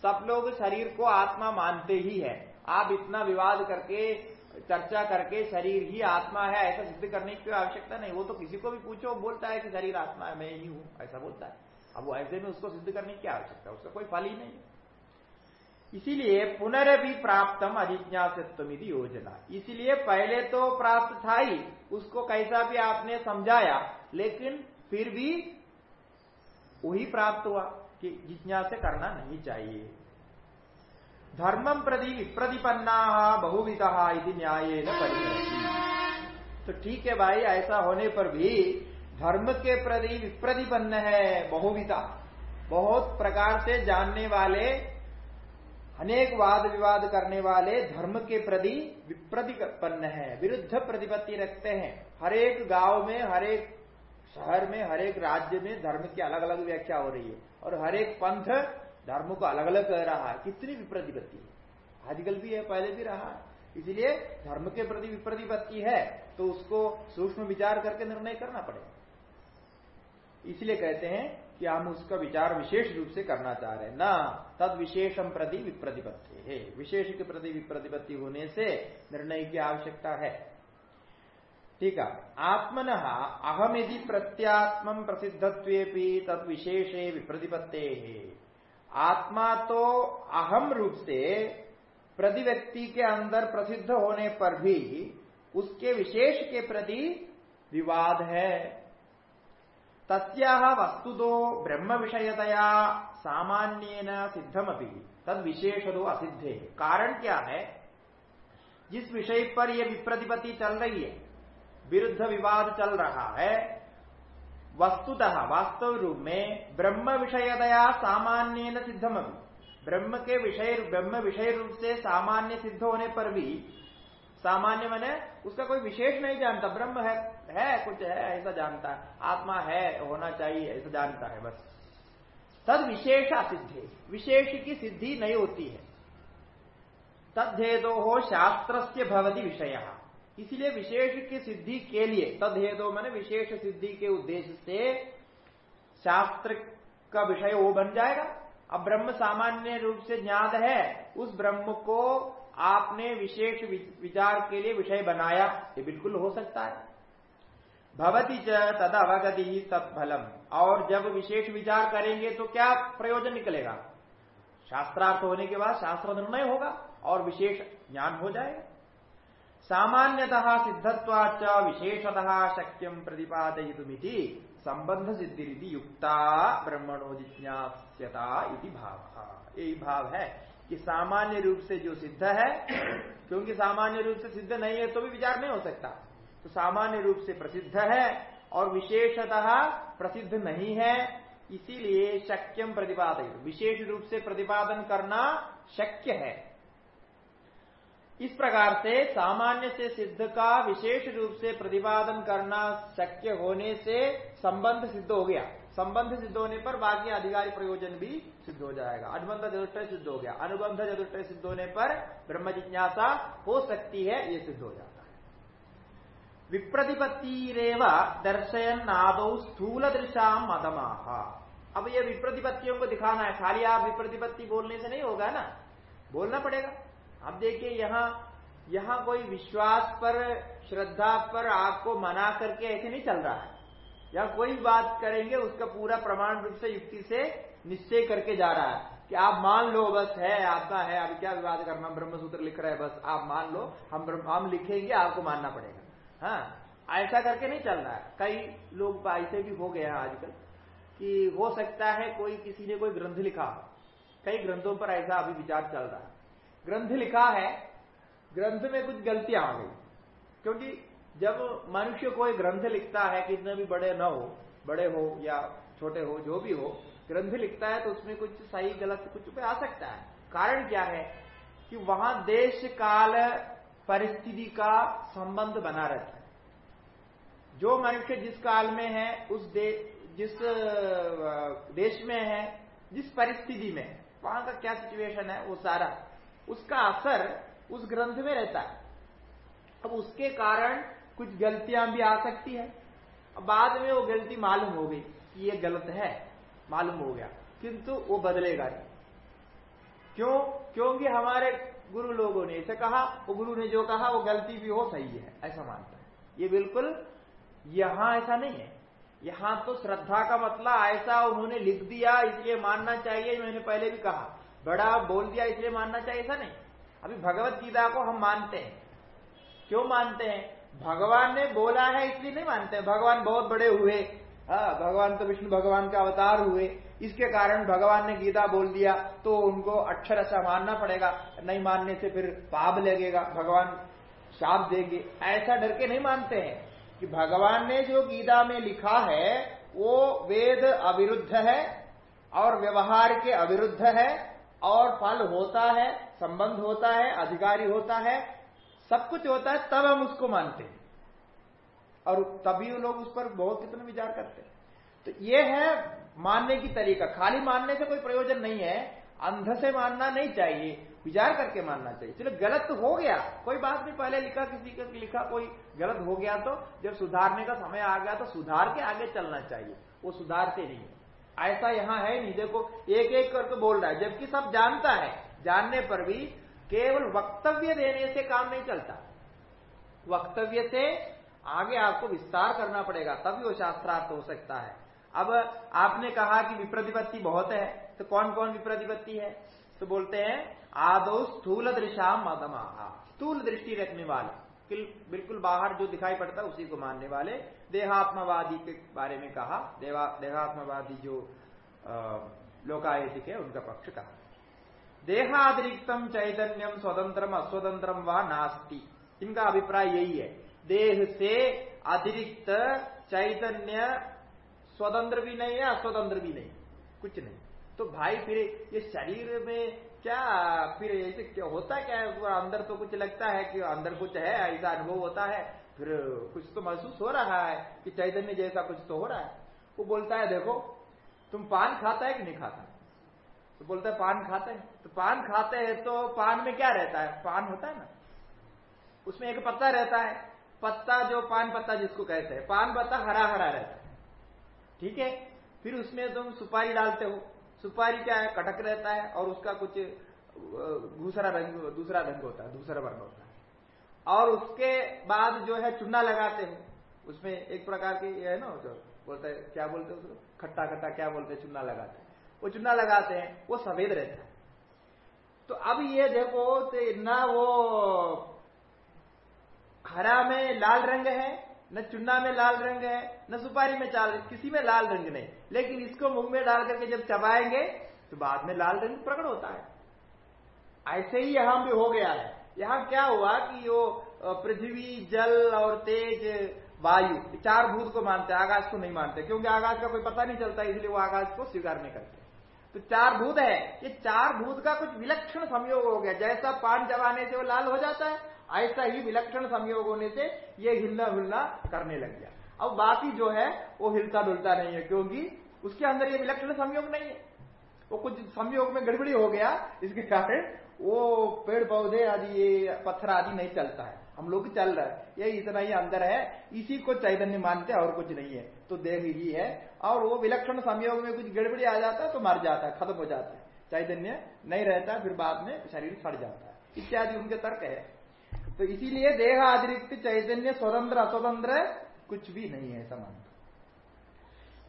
सब लोग शरीर को आत्मा मानते ही है। आप इतना विवाद करके, चर्चा करके शरीर ही आत्मा है, ऐसा सिद्ध करने की कोई आवश्यकता नहीं। वो तो किसी को भी पूछो बोलता है कि शरीर आत्मा है, मैं ही हूँ, ऐसा बोलता है। अब वो ऐसे में उसको सिद्ध करने की आवश्यकता है? उसका कोई फल ही नहीं इसीलिए पुनरभि प्राप्तम अधिज्ञासत्व योजना। इसीलिए पहले तो प्राप्त था ही, उसको कैसा भी आपने समझाया, लेकिन फिर भी वही प्राप्त हुआ कि जिज्ञासा करना नहीं चाहिए। धर्मम प्रति विप्रतिपन्ना बहुविधा न्याय न तो ठीक है भाई, ऐसा होने पर भी धर्म के प्रति विप्रतिपन्न है बहुविधा। बहुत प्रकार से जानने वाले अनेक वाद विवाद करने वाले धर्म के प्रति विप्रतिपन्न है, विरुद्ध प्रतिपत्ति रखते हैं। हर एक गाँव में, हर एक शहर में, हर एक राज्य में धर्म की अलग अलग व्याख्या हो रही है और हर एक पंथ धर्म को अलग अलग कह रहा है। कितनी विप्रतिपत्ति है। आजकल भी है, पहले भी रहा है। इसलिए धर्म के प्रति विप्रतिपत्ति है तो उसको सूक्ष्म विचार करके निर्णय करना पड़ेगा। इसलिए कहते हैं कि हम उसका विचार विशेष रूप से करना चाह रहे हैं। न, तद विशेषम प्रति विप्रतिपत्ति। है, विशेष के प्रति विप्रतिपत्ति होने से निर्णय की आवश्यकता है। ठीक है। आत्मन अहम यदि प्रत्यात्म प्रसिद्धत्व तद विशेषे विप्रतिपत्ते है। आत्मा तो अहम रूप से प्रति व्यक्ति के अंदर प्रसिद्ध होने पर भी उसके विशेष के प्रति विवाद है। तस्या वस्तुदो ब्रह्म विषयतया सामान्य सिद्धमपि तद विशेष दो असिद्धे। कारण क्या है? जिस विषय पर यह विप्रतिपत्ति चल रही है, विरुद्ध विवाद चल रहा है, वस्तुतः वास्तव रूप में ब्रह्म विषयतया सामान्य सिद्धम ब्रह्म के विषय, ब्रह्म विषय रूप से सामान्य सिद्ध होने पर भी सामान्य मैंने उसका कोई विशेष नहीं जानता, ब्रह्म है है, कुछ है, ऐसा जानता है। आत्मा है, होना चाहिए, ऐसा जानता है, बस। तद विशेष असिद्धि विशेष की सिद्धि नहीं होती है। तद्धेदो हो शास्त्र से भवती विषय। इसलिए विशेष की सिद्धि के लिए तद हेतु मैंने विशेष सिद्धि के उद्देश्य से शास्त्र का विषय वो बन जाएगा। अब ब्रह्म सामान्य रूप से ज्ञात है, उस ब्रह्म को आपने विशेष विचार के लिए विषय बनाया, ये बिल्कुल हो सकता है। भवती च तद अवगति ही तत्फलम और जब विशेष विचार करेंगे तो क्या प्रयोजन निकलेगा? शास्त्रार्थ होने के बाद शास्त्र निर्णय होगा और विशेष ज्ञान हो जाएगा। सामान्यतः सिद्धत्वाच विशेषतः शक्यम प्रतिपादयितुमिति संबंध सिद्धि युक्ता ब्रह्मणो जिज्ञास्यता भाव। यही भाव है। कि सामान्य रूप से जो सिद्ध है, क्योंकि सामान्य रूप से सिद्ध नहीं है तो भी विचार नहीं हो सकता। तो सामान्य रूप से प्रसिद्ध है और विशेषतः प्रसिद्ध नहीं है, इसीलिए शक्यम प्रतिपादन विशेष रूप से प्रतिपादन करना शक्य है। इस प्रकार से सामान्य से सिद्ध का विशेष रूप से प्रतिपादन करना शक्य होने से संबंध सिद्ध हो गया। संबंध सिद्ध होने पर बाकी अधिकारी प्रयोजन भी सिद्ध हो जाएगा। अनुबंध चतुष्टय सिद्ध हो गया। अनुबंध चतुष्टय सिद्ध होने पर ब्रह्म जिज्ञासा हो सकती है, ये सिद्ध हो जाता है। विप्रतिपत्तिरेव दर्शयन आदौ स्थूल दृशा मदमाहा अब ये विप्रतिपत्तियों को दिखाना है। खाली आप विप्रतिपत्ति बोलने से नहीं होगा ना? बोलना पड़ेगा। अब देखिए, यहाँ यहाँ कोई विश्वास पर, श्रद्धा पर आपको मना करके ऐसे नहीं चल रहा है। या कोई बात करेंगे, उसका पूरा प्रमाण रूप से युक्ति से निश्चय करके जा रहा है कि आप मान लो, बस है, आपका है, अभी क्या विवाद करना ब्रह्मसूत्र लिख रहे हैं, बस आप मान लो, हम हम लिखेंगे, आपको मानना पड़ेगा। हाँ ऐसा करके नहीं चल रहा है। कई लोग ऐसे भी हो गए हैं आजकल कि हो सकता है कोई किसी ने कोई ग्रंथ लिखा कई ग्रंथों पर ऐसा अभी विचार चल रहा है। ग्रंथ लिखा है, ग्रंथ में कुछ गलतियाँ आ गई, क्योंकि जब मनुष्य कोई ग्रंथ लिखता है कितने भी बड़े न हो बड़े हो या छोटे हो जो भी हो ग्रंथ लिखता है तो उसमें कुछ सही गलत कुछ पे आ सकता है। कारण क्या है? कि वहाँ देश काल परिस्थिति का संबंध बना रहता है। जो मनुष्य जिस काल में है उस दे, जिस देश में है जिस परिस्थिति में वहाँ का क्या सिचुएशन है वो सारा। उसका असर उस ग्रंथ में रहता है। अब उसके कारण कुछ गलतियाँ भी आ सकती है। बाद में वो गलती मालूम हो गई कि ये गलत है, मालूम हो गया। किंतु वो बदलेगा नहीं। क्यों? क्योंकि हमारे गुरु लोगों ने ऐसे कहा, वो गुरु ने जो कहा, वो गलती भी हो सही है, ऐसा मानता है। ये बिल्कुल यहाँ ऐसा नहीं है। यहाँ तो श्रद्धा का मतलब ऐसा उन्होंने लिख दिया, इसलिए मानना चाहिए मैंने पहले भी कहा। बड़ा बोल दिया, इसलिए मानना चाहिए, ऐसा नहीं। अभी भगवत गीता को हम मानते हैं। क्यों मानते हैं? भगवान ने बोला है, इसलिए नहीं मानते। भगवान बहुत बड़े हुए। हाँ भगवान तो विष्णु भगवान का अवतार हुए। इसके कारण भगवान ने गीता बोल दिया तो उनको अक्षर ऐसा मानना पड़ेगा। नहीं मानने से फिर पाप लगेगा। भगवान शाप देंगे। ऐसा डर के नहीं मानते हैं कि भगवान ने जो गीता में लिखा है, वो वेद अविरुद्ध है, और व्यवहार के अविरुद्ध है, और फल होता है, संबंध होता है, अधिकारी होता है सब कुछ होता है, तब हम उसको मानते हैं। और तभी लोग उस पर बहुत कितना विचार करते हैं। तो ये है मानने की तरीका। खाली मानने से कोई प्रयोजन नहीं है। अंध से मानना नहीं चाहिए। विचार करके मानना चाहिए। चलो, गलत हो गया। कोई बात नहीं, पहले लिखा, किसी का लिखा, कोई गलत हो गया तो जब सुधारने का समय आ गया तो सुधार के आगे चलना चाहिए। वो सुधारते नहीं ऐसा यहाँ है नहीं। देखो एक एक करके बोल रहा है। जबकि सब जानता है। जानने पर भी केवल वक्तव्य देने से काम नहीं चलता। वक्तव्य से आगे आपको विस्तार करना पड़ेगा, तभी वो शास्त्रार्थ हो सकता है। अब आपने कहा कि विप्रतिपत्ति बहुत है तो कौन कौन विप्रतिपत्ति है? तो बोलते हैं, आदो स्थूल दृशा मदमा स्थूल दृष्टि रखने वाले बिल्कुल बाहर जो दिखाई पड़ता है, उसी को मानने वाले। देहात्मवादी के बारे में कहा देहात्मवादी जो लोकायतिक है उनका पक्ष कहा। देहातिरिक्तम चैतन्यम स्वतंत्रम अस्वतंत्रम व नास्ति। इनका अभिप्राय यही है। देह से अतिरिक्त चैतन्य स्वतंत्र भी नहीं है, अस्वतंत्र भी नहीं। कुछ नहीं। तो भाई फिर ये शरीर में क्या फिर ऐसे क्या होता क्या है? अंदर तो कुछ लगता है कि अंदर कुछ है, ऐसा अनुभव होता है। फिर कुछ तो महसूस हो रहा है कि चैतन्य जैसा कुछ तो हो रहा है। वो बोलता है, देखो, तुम पान खाता है कि नहीं खाता? तो बोलता है, पान खाते हैं। तो पान खाते हैं तो पान में क्या रहता है? पान होता है ना? उसमें एक पत्ता रहता है। पत्ता जो पान पत्ता जिसको कहते हैं। पान पत्ता हरा हरा रहता है। ठीक है? फिर उसमें तुम सुपारी डालते हो। सुपारी क्या है? कटक रहता है और उसका कुछ दूसरा रंग दूसरा रंग होता है, दूसरा वर्ण होता है। और उसके बाद जो है चुना लगाते हो। उसमें एक प्रकार की है ना, जो बोलते हैं, क्या बोलते हैं उसको? खट्टा खट्टा क्या बोलते हैं? चुना लगाते हैं। वो चुना लगाते हैं, वो सफ़ेद रहता है। तो अब ये देखो तो ना वो हरा में लाल रंग है, न चुन्ना में लाल रंग है, न सुपारी में चाल, किसी में लाल रंग नहीं। लेकिन इसको मुँह में डाल करके जब चबाएँगे तो बाद में लाल रंग प्रकट होता है। ऐसे ही यहाँ भी हो गया है। यहाँ क्या हुआ कि वो पृथ्वी, जल और तेज, वायु चार भूत को मानते हैं, आकाश को नहीं मानते, क्योंकि आकाश का कोई पता नहीं चलता, इसलिए वो आकाश को स्वीकार नहीं करते। तो चार भूत है। ये चार भूत का कुछ विलक्षण संयोग हो गया। जैसा पान जमाने से वो लाल हो जाता है, ऐसा ही विलक्षण संयोग होने से ये हिलना हुलना करने लग गया। अब बाकी जो है, वो हिलता डुलता नहीं है, क्योंकि उसके अंदर ये विलक्षण संयोग नहीं है। वो कुछ संयोग में गड़बड़ी हो गया, इसके कारण वो पेड़ पौधे आदि, ये पत्थर आदि नहीं चलता है। हम लोग चल रहे हैं। ये इतना ही अंदर है। इसी को चैतन्य मानते और कुछ नहीं है। तो देह ही है। और वो विलक्षण संयोग में कुछ गड़बड़ी आ जाता है तो मर जाता है, खत्म हो जाता है। चैतन्य नहीं रहता, फिर बाद में शरीर सड़ जाता है। इत्यादि उनके तर्क है। तो इसीलिए देह अतिरिक्त चैतन्य स्वतंत्र, अस्वतंत्र कुछ भी नहीं है समान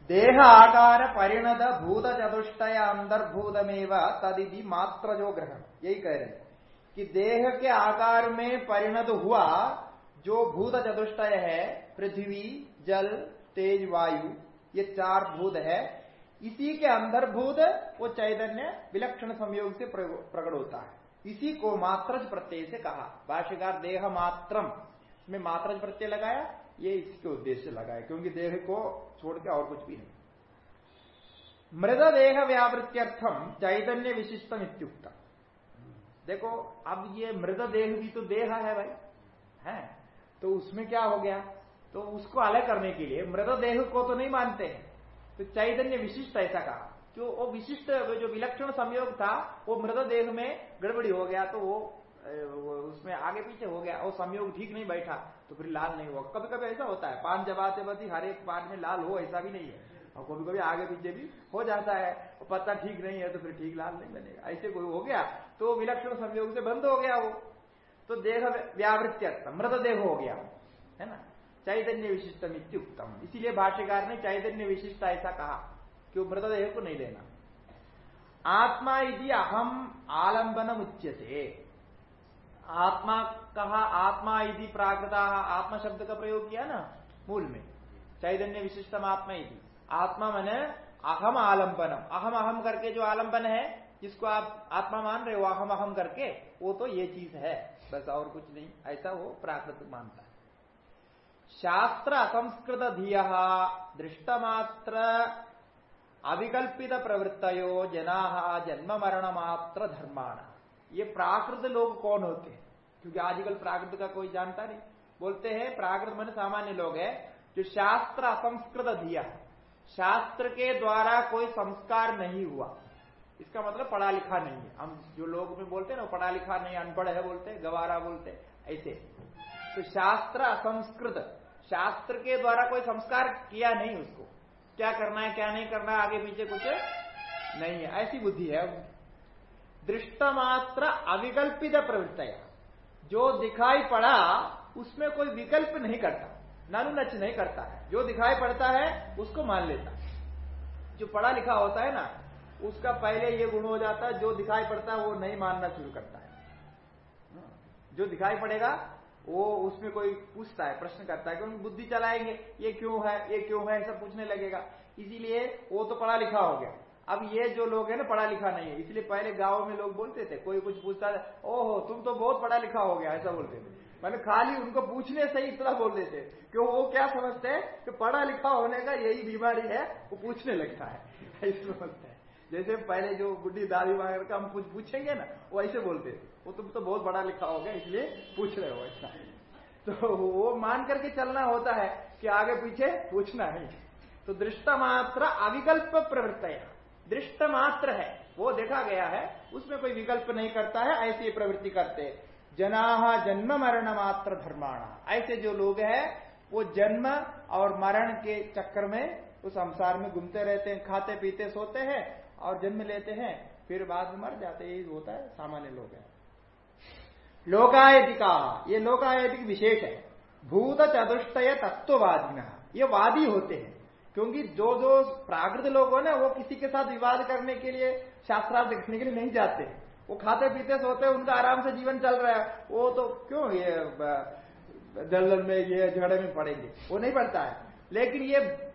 देह आकार परिणत भूत चतुष्टय अंतर्भूतमेव तदिति मात्र जो ग्रहण। यही कह रहे हैं। कि देह के आकार में परिणत हुआ जो भूत चतुष्टय है, पृथ्वी, जल, तेज, वायु, ये चार भूत है। इसी के अंतर्भूत वो चैतन्य विलक्षण संयोग से प्रकट होता है। इसी को मात्रज प्रत्यय से कहा। भाष्यकार, देह मात्रम में मात्रज प्रत्यय लगाया, ये इसके उद्देश्य लगाया, क्योंकि देह को छोड़ के और कुछ भी नहीं। मृददेह व्यावृत्यर्थम, चैतन्य विशिष्टम इत्युक्ता देखो, अब ये मृतदेह भी तो देह है भाई, है? तो उसमें क्या हो गया? तो उसको अलग करने के लिए मृतदेह को तो नहीं मानते हैं। तो चैतन्य विशिष्ट ऐसा कहा। जो वो विशिष्ट जो विलक्षण संयोग था, वो मृतदेह में गड़बड़ी हो गया तो वो उसमें आगे पीछे हो गया, वो संयोग ठीक नहीं बैठा तो फिर लाल नहीं हुआ। कभी कभी ऐसा होता है, पान जबाते बदी हर एक पान में लाल हो, ऐसा भी नहीं है। और कभी कभी आगे पीछे भी हो जाता है। पत्ता ठीक नहीं है तो फिर ठीक लाल नहीं बनेगा। ऐसे कोई हो गया तो विलक्षण संयोग से बंद हो गया वो। तो देह व्यावृत्य मृत देह हो गया, है ना? चैतन्य विशिष्टम इत्युक्तम। इसीलिए भाष्यकार ने चैतन्य विशिष्ट ऐसा कहा कि मृतदेह को नहीं लेना आत्मा यदि अहम आलंबन उच्यते। आत्मा कहा, आत्मा यदि प्राकृता आत्मा शब्द का प्रयोग किया ना? मूल में। चैतन्य विशिष्टम आत्मा यदि आत्मा मन अहम आलंबनम। अहम अहम करके जो आलंबन है, जिसको आप आत्मा मान रहे हो, अहम अहम करके, वो तो ये चीज़ है। बस और कुछ नहीं, ऐसा वो प्राकृत मानता है। शास्त्र असंस्कृत धिय, दृष्टमात्र अविकल्पित प्रवृत्तो जना जन्म मरण मात्र धर्माण। ये प्राकृत लोग कौन होते हैं? क्योंकि आजकल प्राकृत का कोई जानता नहीं। बोलते हैं, प्राकृत मन सामान्य लोग है, जो शास्त्र असंस्कृत धिया। शास्त्र के द्वारा कोई संस्कार नहीं हुआ। इसका मतलब पढ़ा लिखा नहीं है। हम जो लोग में बोलते हैं ना पढ़ा लिखा नहीं, अनपढ़ है बोलते गवारा बोलते ऐसे। तो शास्त्र असंस्कृत, शास्त्र के द्वारा कोई संस्कार किया नहीं उसको। क्या करना है, क्या नहीं करना है, आगे पीछे कुछ नहीं है। ऐसी बुद्धि है। दृष्टमात्र अविकल्पित प्रवृत्तिया। जो दिखाई पड़ा, उसमें कोई विकल्प नहीं करता। नानु नच नहीं करता है। जो दिखाई पड़ता है, उसको मान लेता जो पढ़ा लिखा होता है ना, उसका पहले ये गुण हो जाता है, जो दिखाई पड़ता है, वो नहीं मानना शुरू करता है। जो दिखाई पड़ेगा, वो उसमें कोई पूछता है, प्रश्न करता है क्योंकि बुद्धि चलाएँगे, ये क्यों है, ये क्यों है, ऐसा पूछने लगेगा। इसीलिए वो तो पढ़ा लिखा हो गया। अब ये जो लोग है ना, पढ़ा लिखा नहीं है। इसलिए पहले गाँव में लोग बोलते थे, कोई कुछ पूछता था, ओहो, तुम तो बहुत पढ़ा लिखा हो गया, ऐसा बोलते थे। मैंने खाली उनको पूछने से ही इतना बोल देते। क्यों, वो क्या समझते हैं कि पढ़ा लिखा होने का यही बीमारी है, वो पूछने लगता है। ऐसे समझते हैं। जैसे पहले जो बुढ़ी दादी वगैरह का हम कुछ पूछेंगे ना, वो ऐसे बोलते वो तुम तो बहुत बड़ा लिखा हो गया इसलिए पूछ रहे हो ऐसा। तो वो मान करके चलना होता है कि आगे पीछे पूछना है। तो दृष्ट मात्र अविकल्प प्रवृत्त दृष्ट मात्र है, वो देखा गया है, उसमें कोई विकल्प नहीं करता है, ऐसी प्रवृत्ति करते जना जन्म मरण मात्र धर्माणा। ऐसे जो लोग हैं, वो जन्म और मरण के चक्कर में उस संसार में घूमते रहते हैं, खाते पीते, सोते हैं और जन्म लेते हैं, फिर बाद में मर जाते यही होता है, सामान्य लोग हैं। लोकायतिका, ये लोकायतिक विशेष है। भूत चतुष्टय तत्ववादी ये वादी होते हैं। क्योंकि जो जो प्राकृत लोग हो ना, वो किसी के साथ विवाद करने के लिए, शास्त्रार्थ देखने के लिए नहीं जाते। वो खाते पीते सोते उनका आराम से जीवन चल रहा है। वो तो क्यों ये दलदल में, ये झगड़े में पड़ेंगे? वो नहीं पड़ता है। लेकिन ये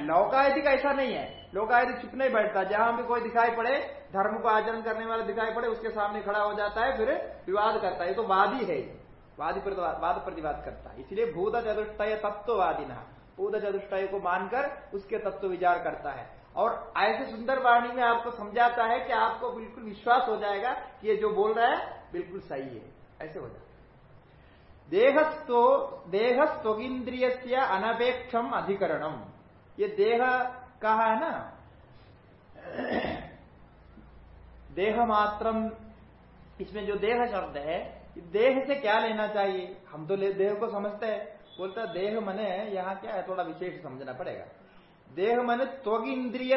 लौकायतिक ऐसा नहीं है। लोकायतिक चुप नहीं बैठता। जहाँ भी कोई दिखाई पड़े, धर्म को आचरण करने वाला दिखाई पड़े, उसके सामने खड़ा हो जाता है, फिर विवाद करता है। ये तो वादी है। वादी वाद प्रतिवाद करता है। इसलिए भूत चतुष्टय तत्ववादी ना भूत चतुष्टय को मानकर उसके तत्व विचार करता है। और ऐसे सुंदर वाणी में आपको समझाता है कि आपको बिल्कुल विश्वास हो जाएगा कि ये जो बोल रहा है, बिल्कुल सही है। ऐसे हो जाता देहस्तो देहस्वगिंद्रिय से अनपेक्षम अधिकरणम। ये देह कहा है ना? देह मात्रम, इसमें जो देह शब्द है, देह से क्या लेना चाहिए? हम तो देह को समझते हैं। बोलता देह मने, यहाँ क्या है? थोड़ा विशेष समझना पड़ेगा। देह मन त्वग इंद्रिय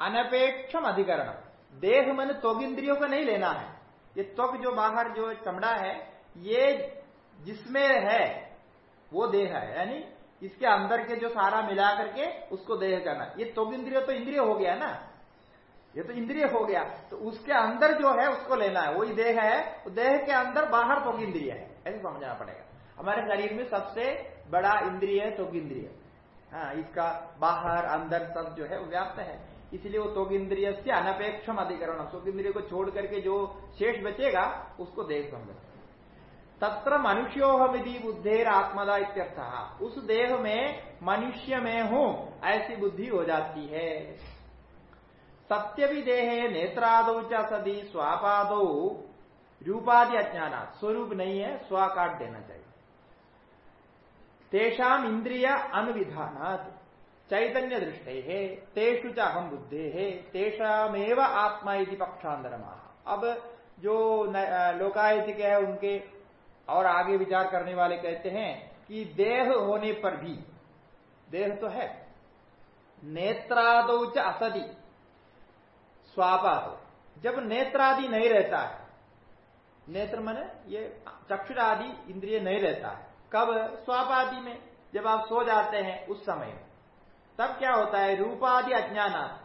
अनपेक्षम अधिकरण देह मन त्वग इंद्रियों को नहीं लेना है। ये त्वक जो बाहर जो चमड़ा है, ये जिसमें है, वो देह है, यानी इसके अंदर के जो सारा मिला करके उसको देह करना। ये त्वग इंद्रिय तो इंद्रिय हो गया ना? ये तो इंद्रिय हो गया तो उसके अंदर जो है उसको लेना है। वही देह है देह के अंदर बाहर तो इंद्रिय है। ऐसे समझना पड़ेगा। हमारे शरीर में सबसे बड़ा इंद्रिय है तो इंद्रिय हाँ इसका बाहर, अंदर सब जो है वो व्याप्त है। इसलिए वो तोग इंद्रिय से अनपेक्षम अधिकरण। तोग इंद्रिय को छोड़ करके जो शेष बचेगा, उसको देह समझ तत्र मनुष्योहमिधि बुद्धेर आत्मदा इत्यर्थ। उस देह में मनुष्य में हूँ, ऐसी बुद्धि हो जाती है। सत्य भी देह नेत्रादो च सदी, स्वापाद रूपादि अज्ञान स्वरूप नहीं है स्व काट देना चाहिए। तेषाम इंद्रिय अनुविधान चैतन्य दृष्टि है तेषु च अहम बुद्धे है आत्मा यदि पक्षांतरमा अब जो लोकायतिक है, उनके और आगे विचार करने वाले कहते हैं कि देह होने पर भी, देह तो है, नेत्रादौ च असदी स्वापात जब नेत्रादि नहीं रहता है, नेत्र मन ये चक्षुर आदि इंद्रिय नहीं रहता है कब स्वाप आदि में। जब आप सो जाते हैं उस समय। तब क्या होता है? रूपादि अज्ञान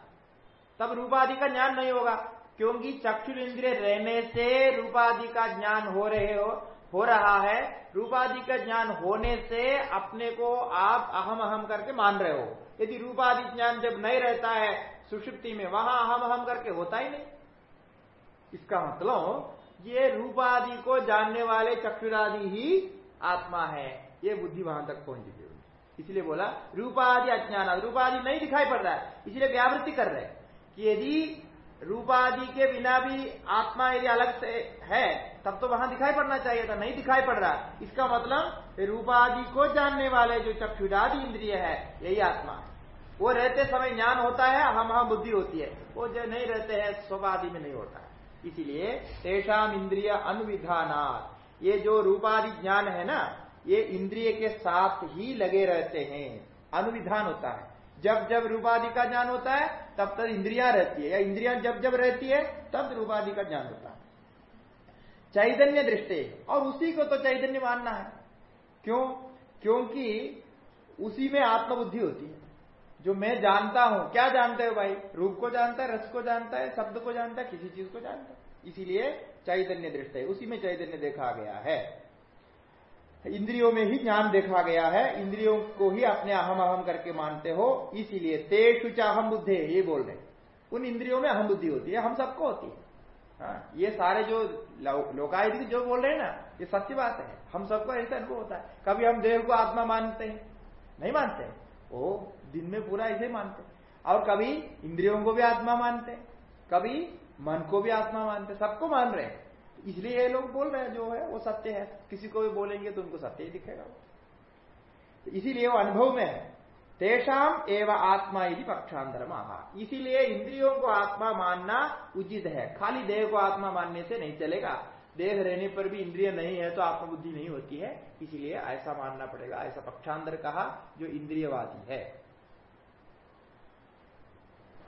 तब रूपादि का ज्ञान नहीं होगा, क्योंकि चक्षुर इंद्रिय रहने से रूपादि का ज्ञान हो रहे हो हो रहा है। रूपादि का ज्ञान होने से अपने को आप अहम अहम करके मान रहे हो। यदि रूपादि ज्ञान जब नहीं रहता है, सुषुप्ति में, वहाँ अहम अहम करके होता ही नहीं। इसका मतलब ये रूपादि को जानने वाले चक्षुरादि ही आत्मा है, ये बुद्धि वहाँ तक पहुँच गई इसलिए बोला, रूपादि अज्ञान रूपादि नहीं दिखाई पड़ रहा है, इसलिए व्यावृत्ति कर रहे कि यदि रूपादि के बिना भी आत्मा यदि अलग से है, तब तो वहाँ दिखाई पड़ना चाहिए था, नहीं दिखाई पड़ रहा। इसका मतलब रूपादि को जानने वाले जो चक्षुरादि इंद्रिय है, यही आत्मा है। वो रहते समय ज्ञान होता है हम हम बुद्धि होती है। वो जो नहीं रहते हैं स्वभादि में नहीं होता है। इसीलिए तेषाम इंद्रिय अनुविधानात। ये जो रूपादि ज्ञान है ना, ये इंद्रिय के साथ ही लगे रहते हैं, अनुविधान होता है। जब जब रूपादि का ज्ञान होता है, तब तक इंद्रिया रहती है। या इंद्रिया जब जब रहती है, तब रूपादि का ज्ञान होता है। चैतन्य दृष्टि, और उसी को तो चैतन्य मानना है। क्यों? क्योंकि उसी में आत्मबुद्धि होती है। जो मैं जानता हूँ, क्या जानते हो भाई? रूप को जानता है, रस को जानता है, शब्द को जानता है, किसी चीज़ को जानता है। इसीलिए चैतन्य दृष्टि उसी में चैतन्य देखा गया है। इंद्रियों में ही ज्ञान देखा गया है। इंद्रियों को ही अपने अहम अहम करके मानते हो इसीलिए तेषु अहम बुद्धे ये बोल रहे उन इंद्रियों में अहम बुद्धि होती है हम सबको होती है। हाँ, ये सारे जो लोकायत जो बोल रहे हैं ना ये सत्य बात है। हम सबको ऐसा अनुभव होता है। कभी हम देह को आत्मा मानते हैं? नहीं मानते हैं। ओ दिन में पूरा ऐसे मानते हैं। और कभी इंद्रियों को भी आत्मा मानते हैं। कभी मन को भी आत्मा मानते सबको मान रहे हैं। इसलिए ये लोग बोल रहे हैं, जो है, वो सत्य है। किसी को भी बोलेंगे तो उनको सत्य ही दिखेगा। तो इसीलिए वो अनुभव में है। तेषाम एवं आत्मा यदि पक्षांतर महा इसीलिए इंद्रियों को आत्मा मानना उचित है। खाली देह को आत्मा मानने से नहीं चलेगा। देह रहने पर भी इंद्रिय नहीं है तो आत्मबुद्धि नहीं होती है। इसीलिए ऐसा मानना पड़ेगा, ऐसा पक्षांतर कहा जो इंद्रियवादी है।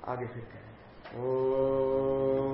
आगे फिर करें ओम